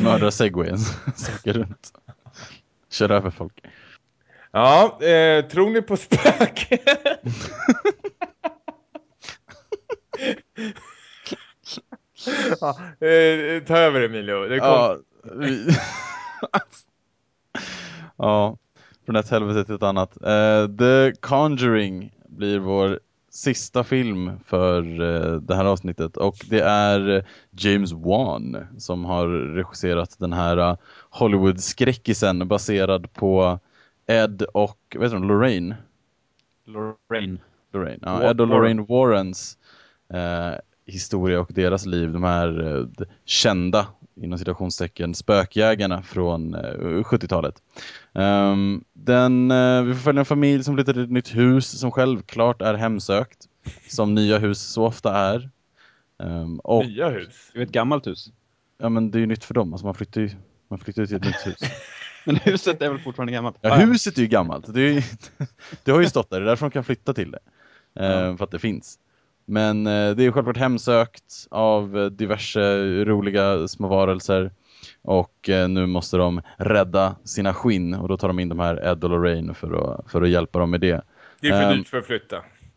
Mörda segwayen, åker runt. Kör över folk. Ja, eh, tror ni på spöken? ja, eh, ta över Emilio. Det kom... Ja, vi... ja, från ett helvete till ett annat. Eh, The Conjuring blir vår sista film för eh, det här avsnittet och det är eh, James Wan som har regisserat den här uh, Hollywood-skräckisen baserad på Ed och, vad heter de, Lorraine? Lorraine. Lorraine. Ja, Ed och. Lorraine Warrens historia och deras liv. De här eh, kända, inom citationstecken, spökjägarna från eh, 70-talet. Ehm, den, eh, vi får följa en familj som flyttar till ett nytt hus som självklart är hemsökt. Som nya hus så ofta är. Ehm, och Nya hus. Det är ett gammalt hus. ja, men det är ju nytt för dem. Alltså man flyttar ju man flyttar ju till ett nytt hus. Men huset är väl fortfarande gammalt? Ja, Ah, huset är ju gammalt. Det, är ju, det har ju stått där, det är därför de kan flytta till det. Eh, Ja. För att det finns. Men eh, det är självklart hemsökt av diverse roliga små varelser. Och eh, nu måste de rädda sina skinn och då tar de in de här Ed och Lorraine för att, för att hjälpa dem med det. Det är för Ehm, dyrt för att flytta.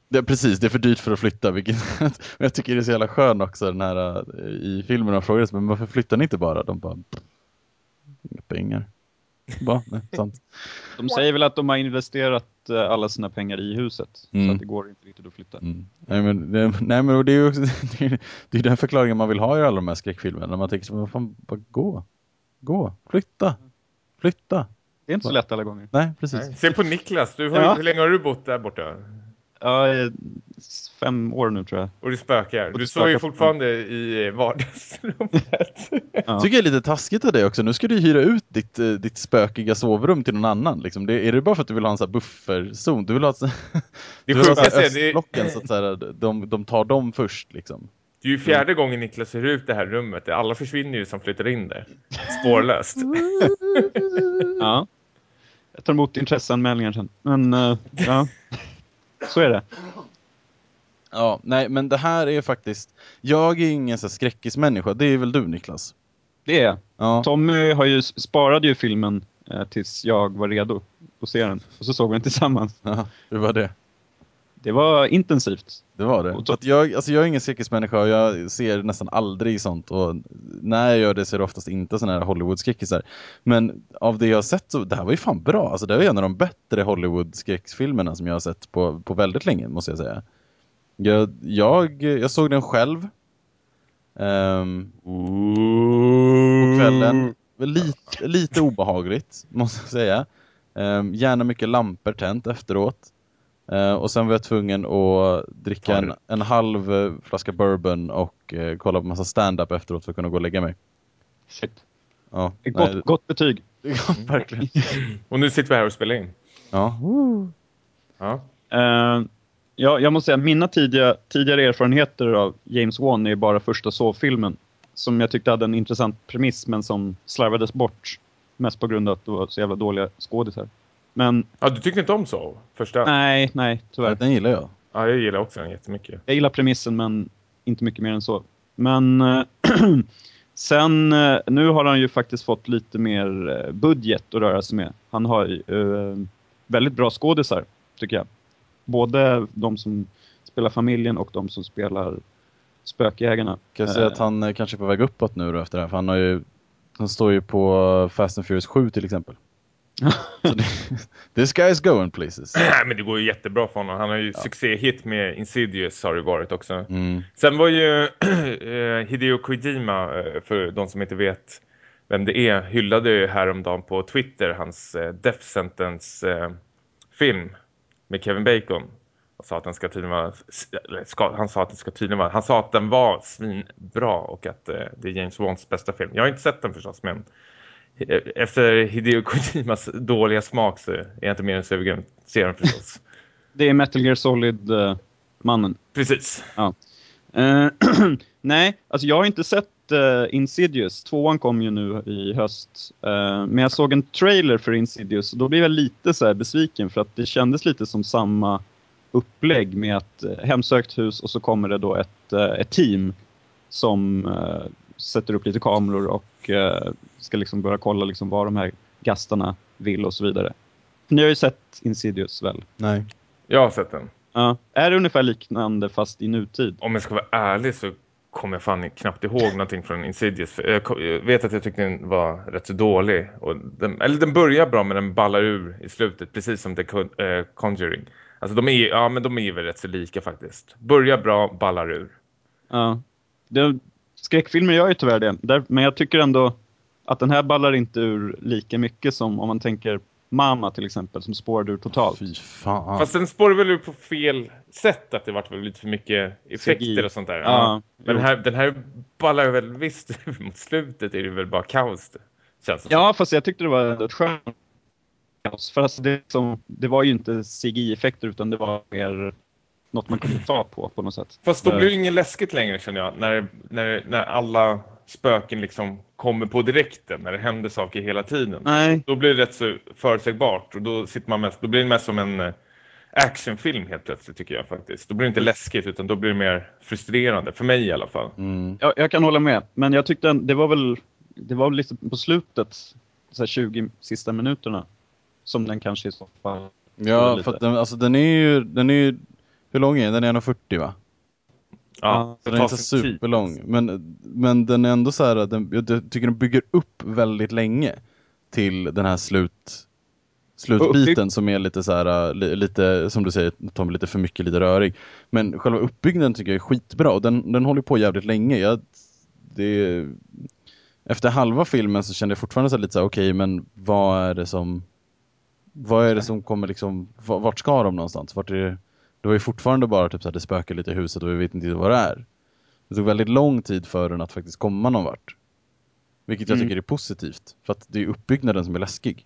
Det, precis, det är för dyrt för att flytta. Vilket, jag tycker det är så jävla skön också den här, eh, i filmen. De frågar sig, men varför flyttar ni inte bara? De bara, "Pff, inga pengar. Bara, nej, sant. De säger väl att de har investerat eh, alla sina pengar i huset. Så Mm. att det går inte riktigt att flytta. Mm. Nej men, det, nej, men det är ju också, det är, det är den förklaringen man vill ha i alla de här skräckfilmerna. Man tänker så, vad fan, bara gå. Gå, flytta, flytta. Det är inte så lätt alla gånger. Nej, precis. Nej. Se på Niklas, du har, ju- Ja. hur länge har du bott där borta? Ja, eh, fem år nu tror jag. Och det spökar. Och Du det står ju fortfarande i vardagsrummet. Ja. Tycker jag är lite taskigt av dig också. Nu ska du hyra ut ditt, eh, ditt spökiga sovrum till någon annan. Liksom. Det, är det bara för att du vill ha en sån här bufferzon? Du vill ha, ett- Det du vill ha så här det, östblocken så att så här, de, de tar dem först liksom. det är ju fjärde gången Niklas hyr ut det här rummet. Alla försvinner ju som flyttar in där. Spårlöst. Ja. Jag tar emot intresseanmälningar sen. Men eh, ja, så är det. Ja, nej men det här är faktiskt, jag är ingen så skräckismänniska, det är väl du Niklas? Det är jag. Ja, Tommy har ju, sparade ju filmen eh, tills jag var redo att se den. Och så såg vi den tillsammans. ja hur var det? Det var intensivt. Det var det. För att jag, alltså jag är ingen skräckismänniska och jag ser nästan aldrig sånt och när jag gör det så är det oftast inte såna här Hollywood-skräckisar. Men av det jag har sett så, det här var ju fan bra. Alltså det var en av de bättre Hollywood-skräckfilmerna som jag har sett på, på väldigt länge, måste jag säga. Jag, jag, jag såg den själv. ehm, på kvällen. Lite, lite obehagligt, måste jag säga. Um, gärna mycket lampor tänt efteråt. Eh, och sen var jag tvungen att dricka en, en halv eh, flaska bourbon och eh, kolla på massa stand-up efteråt för att kunna gå och lägga mig. Shit. Ja, Ett nej, gott, gott betyg. ja, verkligen. Och nu sitter vi här och spelar in. Ja. Ja. Eh, ja, jag måste säga, mina tidiga, tidigare erfarenheter av James Wan är bara första sovfilmen. Som jag tyckte hade en intressant premiss men som slarvades bort. Mest på grund av att det var så jävla dåliga skådisar. Men ja, du tyckte inte om så? Första? nej, nej, tyvärr. Den gillar jag. Ja, jag gillar också den jättemycket. Jag gillar premissen men inte mycket mer än så. Men eh, sen, eh, nu har han ju faktiskt fått lite mer eh, budget att röra sig med. Han har ju väldigt bra skådisar, tycker jag. Både de som spelar familjen och de som spelar spökjägarna. Kan jag säga att han kanske är på väg uppåt nu då efter det här, för han har ju han står ju på Fast and Furious 7 till exempel. This guy is going places. Nej, men det går ju jättebra för honom. Han har ju succéhit med Insidious har det varit också. Mm. Sen var ju eh, Hideo Kojima, eh, för de som inte vet vem det är, hyllade ju häromdagen på Twitter hans eh, Death Sentence-film med Kevin Bacon. Och sa att den ska tydligen vara, ska, han sa att den ska tydligen vara, han sa att den var svinbra och att det är James Wands bästa film. Jag har inte sett den förstås, men efter Hideo Kojimas dåliga smak så är jag inte mer än sugen att se den förstås. Det är Metal Gear Solid-mannen. Precis. Eh, nej, alltså jag har inte sett eh, Insidious. Tvåan kom ju nu i höst. Eh, men jag såg en trailer för Insidious och då blev jag lite så här besviken för att det kändes lite som samma upplägg med ett eh, hemsökt hus och så kommer det då ett, eh, ett team som eh, sätter upp lite kameror och eh, ska liksom börja kolla liksom vad de här gastarna vill och så vidare. Ni har ju sett Insidious väl? Nej. Jag har sett den. Ja. Är det ungefär liknande fast i nutid? Om jag ska vara ärlig så kommer jag fan knappt ihåg någonting från Insidious. För Jag vet att jag tyckte den var rätt så dålig. Och den, eller den börjar bra men den ballar ur i slutet. Precis som The eh, Conjuring. Alltså de är, ja, men de är väl rätt så lika faktiskt. Börjar bra, ballar ur. Ja. Det, skräckfilmer gör ju tyvärr det. Där, men jag tycker ändå att den här ballar inte ur lika mycket som om man tänker Mama till exempel som spårade ur totalt. Fy fan. Fast den spårar väl ur på fel sätt. Att det vart väl lite för mycket effekter CGI. och sånt där. Ja, Men jo. den här, den här ballar väl visst mot slutet är det väl bara kaos. Känns. Ja, fast jag tyckte det var ett skönt kaos. För alltså det, som, det var ju inte CGI-effekter utan det var mer något man kunde ta på på något sätt. Fast då blir det inget läskigt längre känner jag. När, när, när alla spöken liksom kommer på direkten. När det händer saker hela tiden. Nej, Då blir det rätt så förutsägbart. Och då, sitter man mest, då blir det mest som en eh, actionfilm helt plötsligt tycker jag faktiskt. Då blir det inte läskigt utan då blir det mer frustrerande. För mig i alla fall. Mm. jag, jag kan hålla med. Men jag tyckte det var väl det var väl lite på slutet, så här 20 sista minuterna, som den kanske i så fall Ja, för att den, alltså, den är ju, den är ju, hur lång är den? Den är 1,40 va? Ja, Så det den är inte tid. superlång. Men, men den är ändå så här, den, jag tycker den bygger upp väldigt länge till den här slut, slutbiten som är lite så här, äh, li, lite, som du säger, Tom, lite för mycket, lite rörig. Men själva uppbyggnaden tycker jag är skitbra och den, den håller på jävligt länge. Jag, det, efter halva filmen så kände jag fortfarande så här lite så här, okej, men vad är det som vad är det som kommer liksom, vart ska de någonstans? Vart är det, Det var ju fortfarande bara typ så här, det spökar lite i huset och vi vet inte vad det är. Det tog väldigt lång tid för den att faktiskt komma någon vart. Vilket jag Mm. tycker är positivt. För att det är uppbyggnaden som är läskig.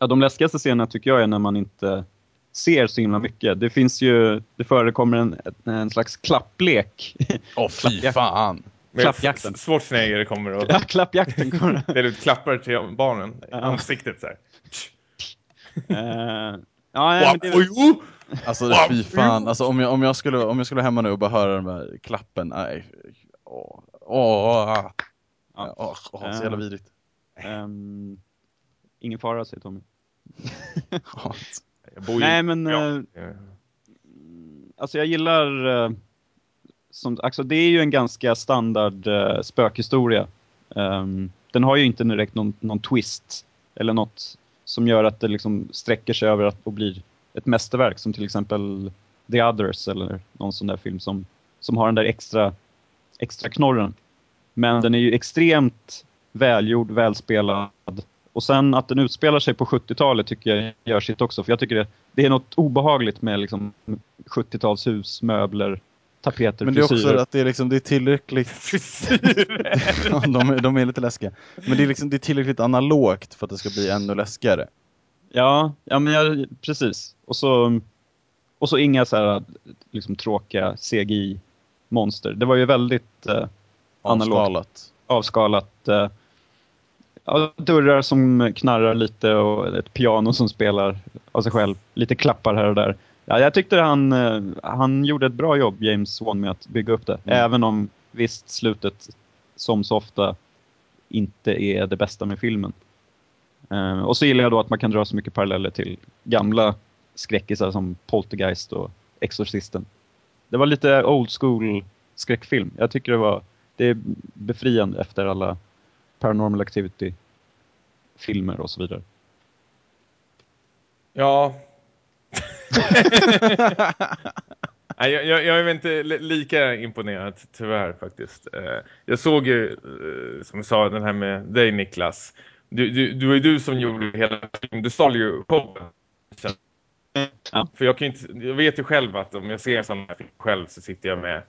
Ja, de läskigaste scenerna tycker jag är när man inte ser så himla mycket. Det finns ju, det förekommer en, en slags klapplek. Åh fy Klappjakt. fan! Men Klappjakten. Schwarzenegger kommer och ja, klappjakten kommer. delar ut klappar till barnen i Ja. ansiktet så här. Eh, ja, men det, Alltså fy fan, alltså om jag, om jag skulle, om jag skulle hemma nu och bara höra den där klappen, nej. Åh, åh, ah. Ja. åh, åh, så jävla Eh. vidrigt. ehm, ingen fara, säger Tommy. Ja. Nej, men Ja. eh, alltså jag gillar... eh, som, alltså det är ju en ganska standard uh, spökhistoria. Ehm, den har ju inte direkt någon, någon twist eller något som gör att det liksom sträcker sig över att och blir ett mästerverk som till exempel The Others eller någon sån där film som, som har den där extra, extra knorren. Men den är ju extremt välgjord, välspelad och sen att den utspelar sig på 70-talet tycker jag gör sitt också. För jag tycker det, det är något obehagligt med liksom 70-talshus, möbler, tapeter, Men det är också att det är, liksom, det är tillräckligt! Ja, de, är, de är lite läskiga. Men det är, liksom, det är tillräckligt analogt för att det ska bli ännu läskigare. Ja, ja men jag, precis. Och så, och så inga så här liksom tråkiga CGI-monster. Det var ju väldigt eh, analogt, Avskalat. avskalat. Eh, ja, dörrar som knarrar lite och ett piano som spelar av sig själv. Lite klappar här och där. Ja, jag tyckte han, eh, han gjorde ett bra jobb, James Wan, med att bygga upp det. Mm. Även om visst slutet, som så ofta, inte är det bästa med filmen. Eh, och så gillar jag då att man kan dra så mycket paralleller till gamla skräckisar som Poltergeist och Exorcisten. Det var lite old school skräckfilm. Jag tycker det var det är befriande efter alla Paranormal Activity filmer och så vidare. Ja. Nej, jag, jag, jag är inte li- lika imponerad tyvärr faktiskt. Eh, Jag såg ju, eh, som jag sa, den här med dig Niklas. Du, du, du ju du som gjorde hela filmen. Du stal ju showen. Ja. För jag, kan inte, jag vet ju själv att om jag ser sån här film själv så sitter jag med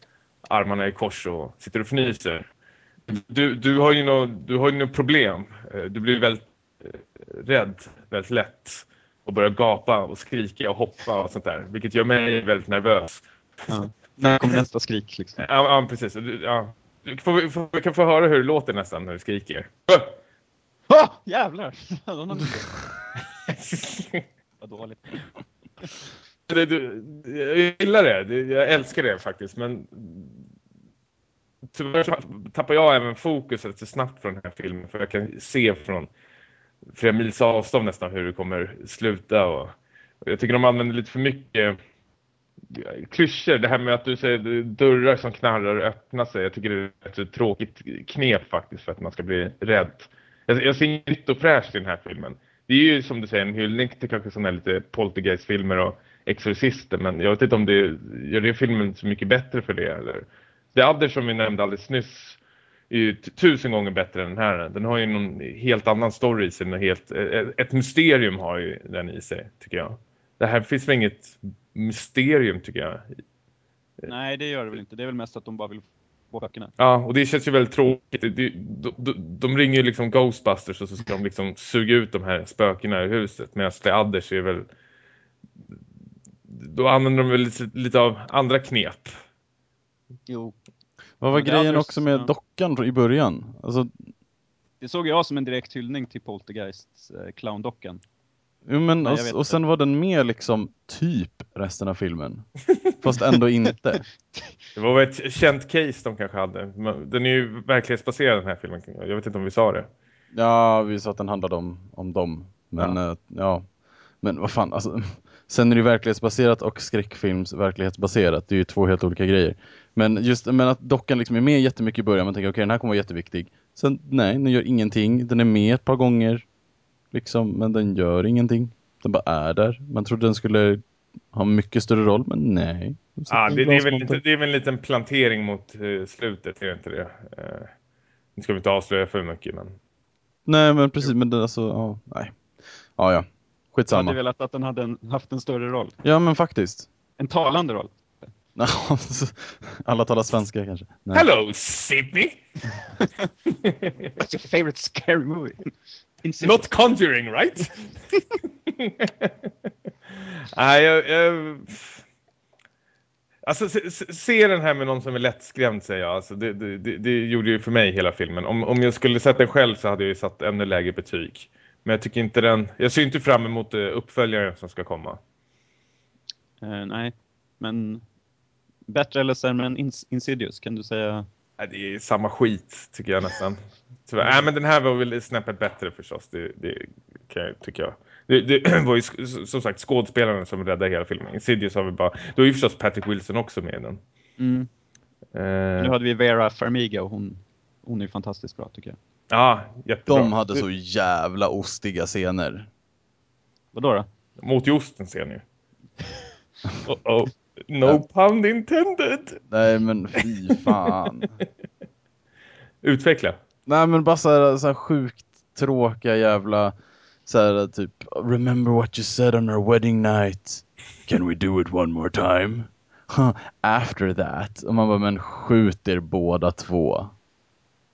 armarna i kors och sitter och fnyser. Du, du har ju något, du har ju något problem. Eh, Du blir väldigt rädd väldigt lätt och börjar gapa och skrika och hoppa och sånt där. Vilket gör mig väldigt nervös. Ja. När kommer nästa skrik? Liksom? Ja, ja precis. Ja. Du får, får, vi kan få höra hur det låter nästan när du skriker. Oh, jävlar! Vad dåligt. det, du, jag gillar det. Jag älskar det faktiskt. Men tyvärr tappar jag även fokus rätt så snabbt från den här filmen. För jag kan se från flera mils avstånd nästan hur det kommer sluta. Och, och jag tycker de använder lite för mycket klyschor. Det här med att du säger dörrar som knarrar och öppnar sig. Jag tycker det är ett tråkigt knep faktiskt för att man ska bli rädd. Jag, jag ser inget nytt och fräscht i den här filmen. Det är ju som du säger en hyllning till kanske sådana här lite poltergeist-filmer och exorcister. Men jag vet inte om det gör det filmen så mycket bättre för det. Eller? The Other som vi nämnde alldeles nyss är ju tusen gånger bättre än den här. Den har ju någon helt annan story i sig. Helt, ett, ett mysterium har ju den i sig, tycker jag. Det här finns väl inget mysterium, tycker jag. Nej, det gör det väl inte. Det är väl mest att de bara vill få böckerna. Ja, och det känns ju väldigt tråkigt. De, de, de ringer ju liksom Ghostbusters och så ska de liksom suga ut de här spökena ur huset. Medan The Others är väl... Då använder de väl lite, lite av andra knep. Jo. Vad var grejen alldeles- också med ja. dockan i början? Alltså, Det såg jag som en direkt hyllning till Poltergeists eh, clowndockan. jo, men, Nej, och, och sen var den med liksom typ resten av filmen. Fast ändå inte. Det var väl ett känt case de kanske hade. Men Den är ju verklighetsbaserad den här filmen. Jag vet inte om vi sa det. Ja, vi sa att den handlade om, om dem. Men ja. ja. Men vad fan, alltså. Sen är det ju verklighetsbaserat och skräckfilms verklighetsbaserat. Det är ju två helt olika grejer. Men just men att dockan liksom är med jättemycket i början. Man tänker okej, den här kommer vara jätteviktig. Sen nej, den gör ingenting. Den är med ett par gånger. Liksom, men den gör ingenting. Den bara är där. Man trodde den skulle ha mycket större roll, men nej. I det, det, är väl inte, det är väl en liten plantering mot eh, slutet, är det inte det? Uh, nu ska vi inte avslöja för mycket, men... Nej, men precis. Men det, alltså, ja, nej. Ja, ja. Jag hade Skitsamma. velat att den hade en, haft en större roll. Ja, men faktiskt. En talande roll. Alla talar svenska kanske. Nej. Hello Sydney! What's your favorite scary movie? Not Conjuring right? Nej, jag, jag... Alltså se, se- den här med någon som är lättskrämd säger jag. Alltså, det, det, det, gjorde ju för mig hela filmen. Om, om jag skulle sätta den själv så hade jag ju satt ännu lägre betyg. Men jag tycker inte den... Jag ser inte fram emot eh, uppföljaren som ska komma. Eh, nej, men bättre eller sämre än Ins- Insidious kan du säga? Nej, det är samma skit tycker jag nästan. Tyvärr. Nej, men den här var väl snäppet bättre förstås. Det, det kan jag, tycker jag. Det, det var ju som sagt skådespelarna som räddade hela filmen. Insidious har vi bara... Då är ju förstås Patrick Wilson också med i den. Mm. Eh, Nu hade vi Vera Farmiga och hon, hon är fantastiskt bra tycker jag. Ja, jättebra. De hade så jävla ostiga scener. Vadå då? Mot i osten ser ni. Oh -oh. No pun intended. Nej men fy fan. Utveckla. Nej men bara så här, så här sjukt tråkiga jävla så här, typ Remember what you said on our wedding night Can we do it one more time? Huh, After that Och man bara men skjut er båda två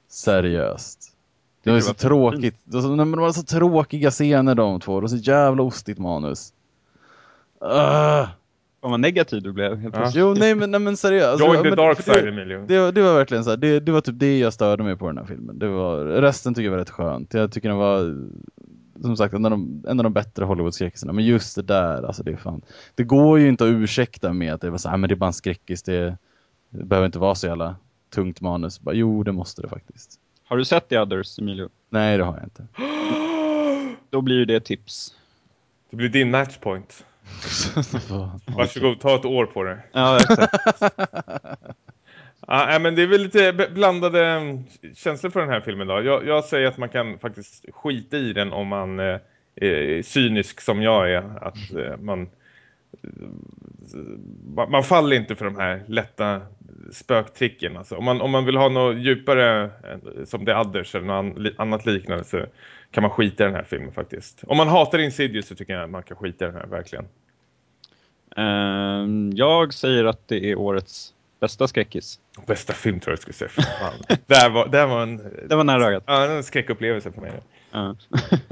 Seriöst Det var så tråkigt det var så, nej, men det var så tråkiga scener de två Det var så jävla ostigt manus uh. Fan vad negativ du blev helt Ja. Jo nej men, nej, men seriöst Join the dark side, Emilio. det, det var verkligen så här, det, det var typ det jag störde mig på den här filmen. Det var, resten tycker jag var rätt skönt. Jag tycker den var, som sagt, en av de, en av de bättre Hollywood-skräckisarna. Men just det där, alltså det är fan. Det går ju inte att ursäkta med att det var så här, men det är bara en skräckis. Det, det behöver inte vara så jävla tungt manus. Bara, jo, det måste det faktiskt. Har du sett The Others, Emilio? Nej, det har jag inte. Då blir ju det tips. Det blir din matchpoint. Varsågod, ta ett år på det. Ja, exakt. Ja, nej, men det är väl lite blandade mm, känslor för den här filmen då. Jag, jag säger att man kan faktiskt skita i den om man eh, är cynisk som jag är. Att eh, man, man man faller inte för de här lätta spöktricken. Alltså, om, man, om man vill ha något djupare eh, som The Others eller något annat liknande så kan man skita i den här filmen faktiskt. Om man hatar Insidious så tycker jag att man kan skita i den här verkligen. Ehm, jag säger att det är årets bästa skräckis. Bästa film tror jag skulle säga. Fan. var, det här var en, Det var nära ögat. ja, en skräckupplevelse för mig. Ja.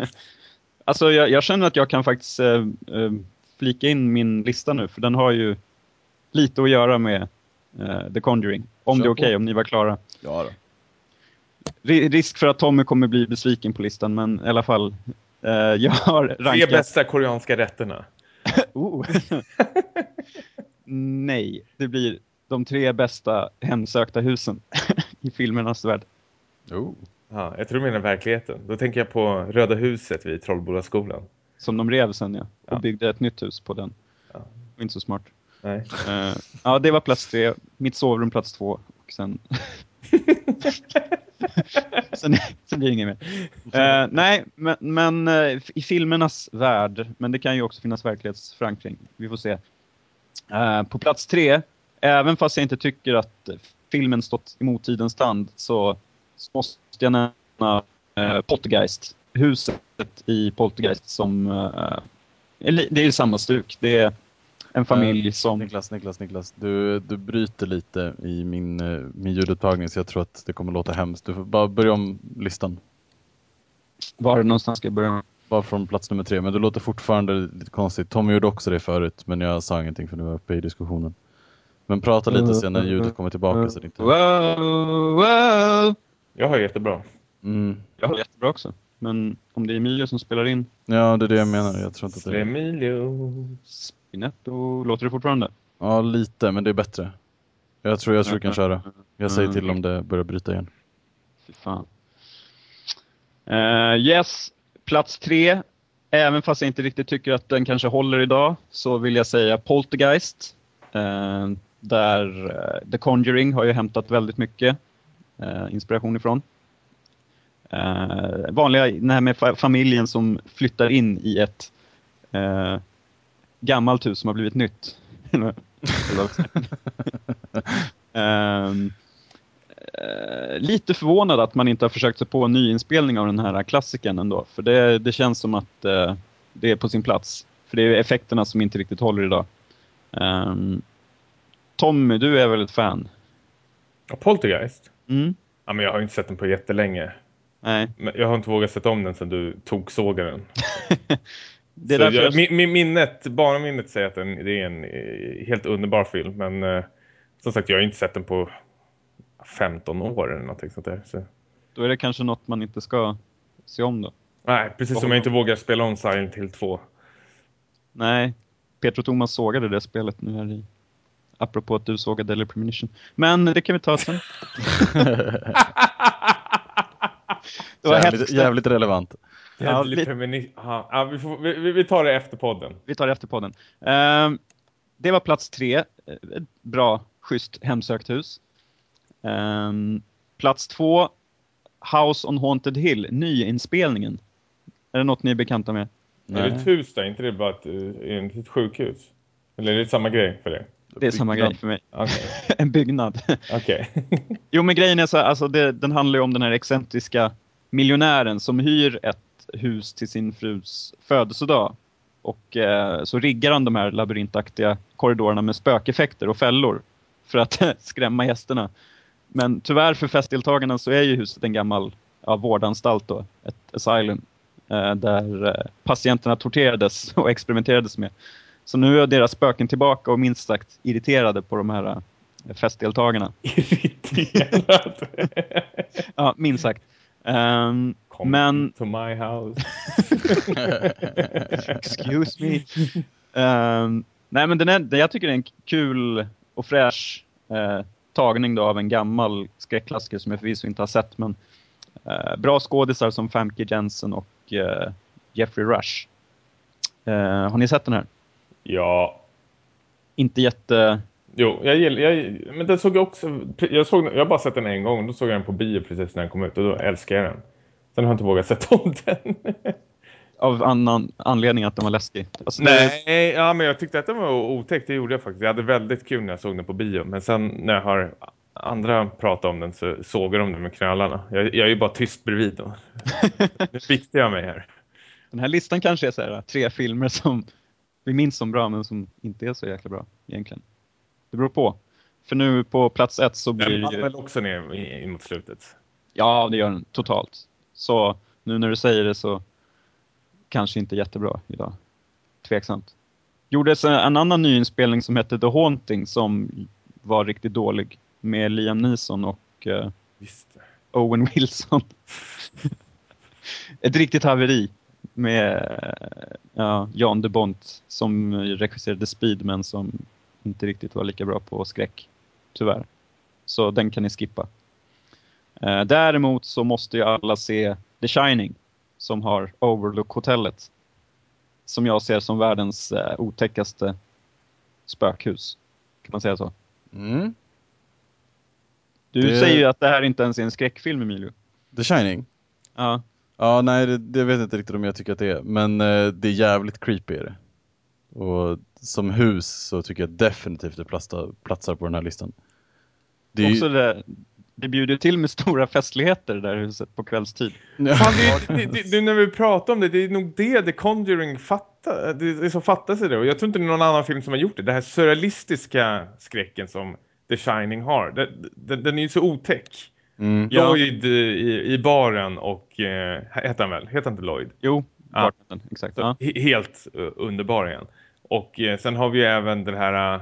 alltså jag, jag känner att jag kan faktiskt eh, eh, flika in min lista nu, för den har ju lite att göra med eh, The Conjuring. Om Kör det är okej, på. om ni var klara. Ja då. Ri- Risk för att Tommy kommer bli besviken på listan, men i alla fall. Eh, jag har Tre rankat... bästa koreanska rätterna. Oh. Nej, det blir de tre bästa hemsökta husen i filmernas värld. Oh. Ja, jag tror du menar verkligheten. Då tänker jag på Röda huset vid Trollbodaskolan. Som de rev sen ja, och Ja. byggde ett nytt hus på den. Ja. Inte så smart. Nej. Eh, ja, det var plats tre. Mitt sovrum plats två. Och sen... sen, sen blir det inget mer. Uh, nej, men, men uh, i filmernas värld, men det kan ju också finnas verklighetsförankring. Vi får se. Uh, på plats tre, även fast jag inte tycker att filmen stått emot tidens tand, så, så måste jag nämna Poltergeist. Huset i Poltergeist som... Eh, är det är samma stuk. Det är en familj som... Niklas, Niklas, Niklas. Du, du bryter lite i min, eh, min ljudupptagning så jag tror att det kommer låta hemskt. Du får bara börja om listan. Var det någonstans ska jag börja? Bara från plats nummer tre. Men du låter fortfarande lite konstigt. Tommy gjorde också det förut, men jag sa ingenting för nu var uppe i diskussionen. Men prata lite sen när ljudet kommer tillbaka så det inte... Wow, wow. Jag hör jättebra. Mm. Jag har jättebra också. Men om det är Emilio som spelar in Ja, det är det jag menar. Jag tror inte att det är... Emilio. Spinetto, låter det fortfarande? Ja, lite, men det är bättre. Jag tror jag tror du kan köra. Jag säger Mm. till om det börjar bryta igen. Fy fan. Eh, yes, plats tre. Även fast jag inte riktigt tycker att den kanske håller idag så vill jag säga Poltergeist. Eh, där eh, The Conjuring har ju hämtat väldigt mycket inspiration ifrån. Vanliga, den här med fa- familjen som flyttar in i ett gammalt hus som har blivit nytt. Ehm, eh, lite förvånad att man inte har försökt sig på en nyinspelning av den här klassikern ändå. För det, det känns som att eh, det är på sin plats. För det är effekterna som inte riktigt håller idag. Ehm, Tommy, du är väl ett fan? Ja, Poltergeist? Mm? Ja, men jag har inte sett den på jättelänge. Nej. Men jag har inte vågat sätta om den sedan du tog sågade den. Det är Så därför jag, min, min minnet, bara minnet säger att den, det är en eh, helt underbar film. Men eh, som sagt, jag har inte sett den på 15 år eller någonting sånt där. Så. Då är det kanske något man inte ska se om då. Nej, precis som jag inte vågar spela om Silent Hill 2. Nej, Peter och Thomas sågade det spelet nu här i. Apropå att du sågade Deadly Premonition. Men det kan vi ta sen. Det var Jävligt, jävligt relevant. Ja, Premoni- Aha. ja, vi, får, vi, vi- vi tar det efter podden. Vi tar det efter podden. Ehm, det var plats tre. Eh, Ett bra, schysst hemsökt hus. Ehm, plats två. House on Haunted Hill, nyinspelningen. Är det något ni är bekanta med? Är det ett hus där? inte det bara ett, eh, ett sjukhus? Eller är det samma grej för dig? Det är samma Byggnad. grej för mig. Okej. en byggnad. Okej. Jo, men grejen är så här, alltså det, den handlar ju om den här excentriska miljonären som hyr ett hus till sin frus födelsedag. Och eh, så riggar han de här labyrintaktiga korridorerna med spökeffekter och fällor för att skrämma gästerna. Men tyvärr för festdeltagarna så är ju huset en gammal ja, vårdanstalt då, ett asylum, eh, där eh, patienterna torterades och experimenterades med. Så nu är deras spöken tillbaka och minst sagt irriterade på de här eh, festdeltagarna. Irriterad. Ja, minst sagt. Ehm, Kom Men- to my house. excuse me. Ehm, nej, men den är, jag tycker det är en kul och fräsch eh, tagning då av en gammal skräckklassiker som jag förvisso inte har sett. Men eh, bra skådisar som Famke Jensen och eh, Jeffrey Rush. Eh, har ni sett den här? Ja. Inte jätte... Jo, jag gillar... Jag, men den såg jag också... Jag, såg, jag har bara sett den en gång. Då såg jag den på bio precis när den kom ut. Och då älskade jag den. Sen har jag inte vågat sätta om den. Av annan anledning att den var läskig. Alltså, det- Nej, ja, men jag tyckte att den var otäck. Det gjorde jag faktiskt. Jag hade väldigt kul när jag såg den på bio. Men sen när jag har andra pratat om den så sågar de den med knölarna. Jag, jag är ju bara tyst bredvid då. Nu fiktar jag mig här. Den här listan kanske är så här, tre filmer som vi minns som bra men som inte är så jäkla bra egentligen. Det beror på. För nu på plats ett så blir Den det faller väl också ner mot slutet. Ja, det gör den totalt. Så nu när du säger det så kanske inte jättebra idag. Tveksamt. Gjordes en en annan nyinspelning som hette The Haunting som var riktigt dålig med Liam Neeson och eh, Visst. Owen Wilson. Ett riktigt haveri med eh, ja, Jan de Bont som regisserade Speed men som inte riktigt var lika bra på skräck. Tyvärr. Så den kan ni skippa. Eh, däremot så måste ju alla se The Shining som har Overlook-hotellet. Som jag ser som världens eh, otäckaste spökhus. Kan man säga så? Mm. Du Det- säger ju att det här inte ens är en skräckfilm Emilio. The Shining? Ja. Ja, nej, det, det vet jag inte riktigt om jag tycker att det är. Men eh, det är jävligt creepy är det. Och som hus så tycker jag definitivt det platsar, platsar på den här listan. Det är Också ju... det, det bjuder till med stora festligheter där huset på kvällstid. Fan, det, det, det, det, när vi pratar om det, det är nog det The Conjuring fattar. Det, det som fattas i det. Och jag tror inte det är någon annan film som har gjort det. Det här surrealistiska skräcken som The Shining har. Det, den, den är ju så otäck. Mm. Ja. Lloyd i, i baren och... Eh, heter han väl? Heter han inte Lloyd? Jo, Ja. exakt. Så, Ja. he- Helt uh, underbar igen. Och eh, sen har vi ju även den här...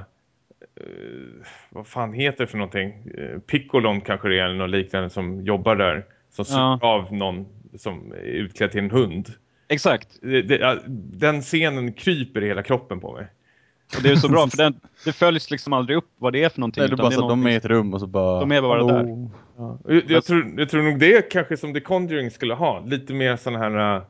eh, vad fan heter det för någonting? Uh, Piccolon kanske det är eller något liknande som jobbar där. Som Ja. av någon som är utklädd till en hund. Exakt, Det, det, ja, den scenen kryper i hela kroppen på mig. och det är så bra för den, det följs liksom aldrig upp vad det är för någonting. Nej, det är bara det så att de är i ett rum och så bara... De är bara Hallå? där. Jag, jag, tror, jag tror nog det är kanske som The Conjuring skulle ha. Lite mer sån här... uh,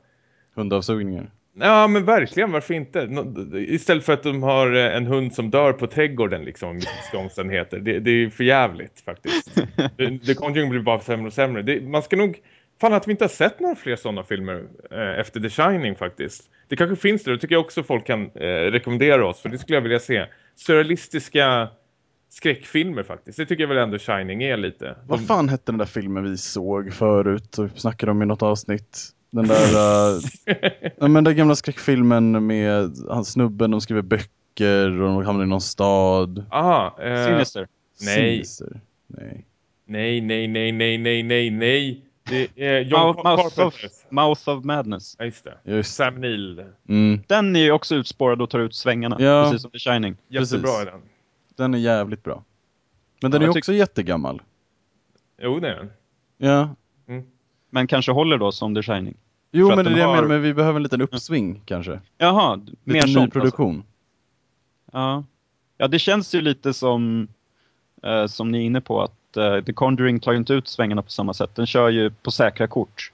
Hundavsugningar. Ja men verkligen, varför inte? Istället för att de har eh, en hund som dör på trädgården liksom, omständigheter. Det, det är för jävligt faktiskt. The- The Conjuring blir bara sämre och sämre. Det, man ska nog... Fan att vi inte har sett några fler sådana filmer eh, efter The Shining faktiskt. Det kanske finns det, det tycker jag också folk kan eh, rekommendera oss. För det skulle jag vilja se. Surrealistiska skräckfilmer faktiskt. Det tycker jag väl ändå Shining är lite. Vad fan hette den där filmen vi såg förut och snackade om i något avsnitt? Den där, uh, ja, men den gamla skräckfilmen med han snubben, de skriver böcker och de hamnar i någon stad. Aha, eh, Sinister. Nej. Sinister. Nej. nej, nej, nej, nej, nej, nej, nej. Det är John Mouth, of. Mouth of Madness. Ja, just det. Just Sam Neill. mm. Den är ju också utspårad och tar ut svängarna. Ja. Precis som The Shining. Jättebra Precis. är den. Den är jävligt bra. Men den Ja, är också jättegammal. Jo, det är den. Ja. Men kanske håller då som The Shining. Jo, men det är det jag har- menar, men vi behöver en liten uppsving kanske. Jaha, mer Lite sånt alltså. nyproduktion. Ja. ja, det känns ju lite som, eh, som ni är inne på, att eh, The Conjuring tar ju inte ut svängarna på samma sätt. Den kör ju på säkra kort,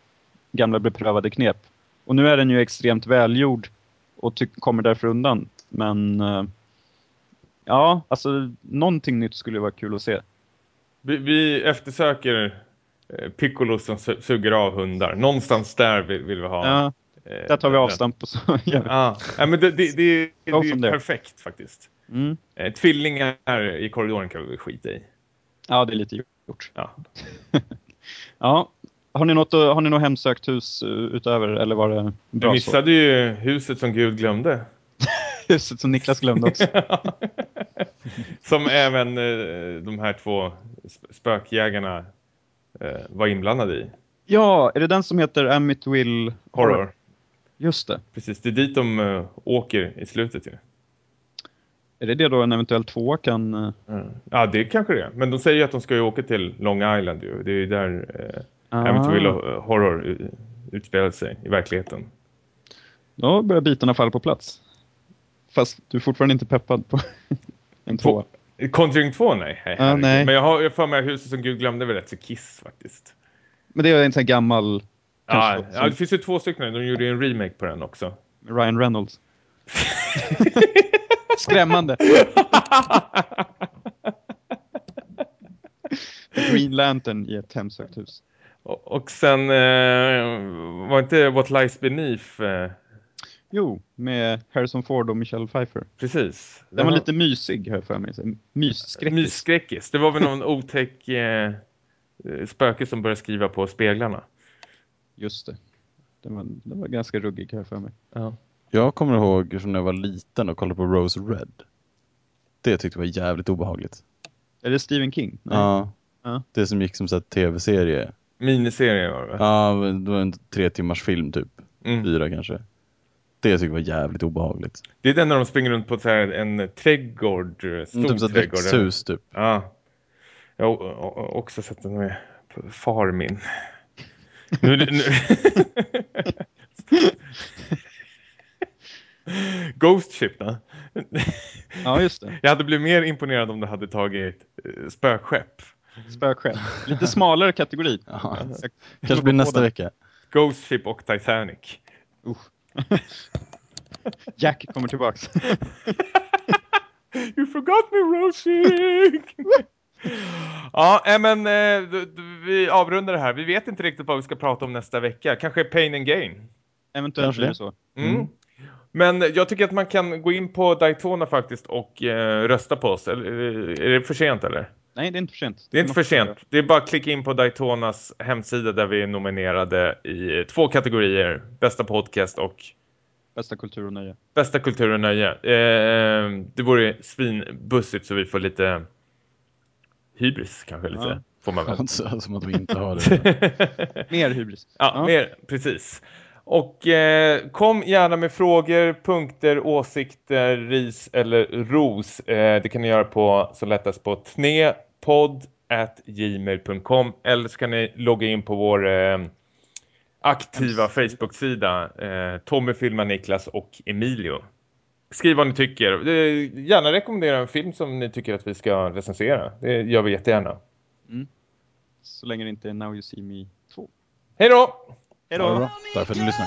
gamla beprövade knep. Och nu är den ju extremt välgjord och ty- kommer därför undan. Men eh, ja, alltså någonting nytt skulle vara kul att se. Vi, vi eftersöker Piccolo som su- suger av hundar. Någonstans där vill, vill vi ha. Ja, eh, där tar vi avstamp och så. Ja, ja men det, det, det, det är perfekt faktiskt. Mm. Eh, tvillingar i korridoren kan vi skita i. Ja, det är lite gjort. Ja. Ja, har ni något, har ni något hemsökt hus eh, utöver eller var det Du bra så? missade ju huset som Gud glömde. Huset som Niklas glömde också. som även eh, de här två sp- spökjägarna eh, var inblandade i. Ja, är det den som heter Amityville Horror. Just det. Precis, det är dit de eh, åker i slutet ju. Är det det då en eventuell tvåa kan... eh, Mm. Ja, det kanske det är. Men de säger ju att de ska ju åka till Long Island ju. Det är ju där eh, Ah. Amityville Horror uh, utspelar sig i verkligheten. Då börjar bitarna falla på plats. Fast du är fortfarande inte peppad på en tvåa. Conjuring 2, nej. nej, herregud. nej. Men jag har jag får med huset som Gud glömde väl rätt så Kiss faktiskt. Men det är en sån här gammal... Kanske, ja, det finns ju två stycken. De gjorde ju en remake på den också. Ryan Reynolds. Skrämmande. Green Lantern i ett hemsökt hus. Och, och sen eh, var inte What Lies Beneath eh, Jo, med Harrison Ford och Michelle Pfeiffer. precis. Den var lite mysig, har jag för mig. Mysskräckis. Mysskräckis. Det var väl någon otäck eh, spöke som började skriva på speglarna. Just det. Den var, den var ganska ruggig, har jag för mig. Ja. Jag kommer ihåg från när jag var liten och kollade på Rose Red. Det tyckte jag var jävligt obehagligt. Är det Stephen King? Nej. Ja. Ja. Det som gick som så här tv-serie. Miniserie var det. Ja, det var en tre timmars film typ. Mm. Fyra kanske. Det tyckte jag var jävligt obehagligt. Det är den när de springer runt på så här en trädgård. eh, Stor Mm, typ så ett trädgård. växthus typ. Ja. Jag har också sett den med far min. Nu, nu... Ghost Ship då? Ja, just det. Jag hade blivit mer imponerad om du hade tagit eh, spökskepp. Spökskepp. Lite smalare kategori. Ja. Kanske blir nästa vecka. Ghost Ship och Titanic. Jack kommer tillbaks. You forgot me Rosie! ja, äh, men eh, vi avrundar det här. Vi vet inte riktigt vad vi ska prata om nästa vecka. Kanske Pain and Gain. Eventuellt Kanske så. Mm. Men jag tycker att man kan gå in på Daytona faktiskt och eh, rösta på oss. Eller, eh, är det för sent eller? Nej, det är inte för sent. Det är inte för sent. Det är bara att klicka in på Daytonas hemsida där vi är nominerade i två kategorier. Bästa podcast och Bästa kultur och nöje. bästa kultur och nöje. Eh, det vore svinbussigt så vi får lite hybris kanske lite. Ja. Får man väl. Så- Som att vi inte har det. Mer hybris. Ja, Mer, precis. Och eh, kom gärna med frågor, punkter, åsikter, ris eller ros. Eh, det kan ni göra på så lättast på tnepodd@gmail.com eller så kan ni logga in på vår eh, aktiva Facebook-sida eh, Tommy filmar Niklas och Emilio. Skriv vad ni tycker. Eh, gärna rekommendera en film som ni tycker att vi ska recensera. Det gör vi jättegärna. Så länge det inte är Now You See Me 2. Hej då! Hej då! Tack för att ni lyssnar.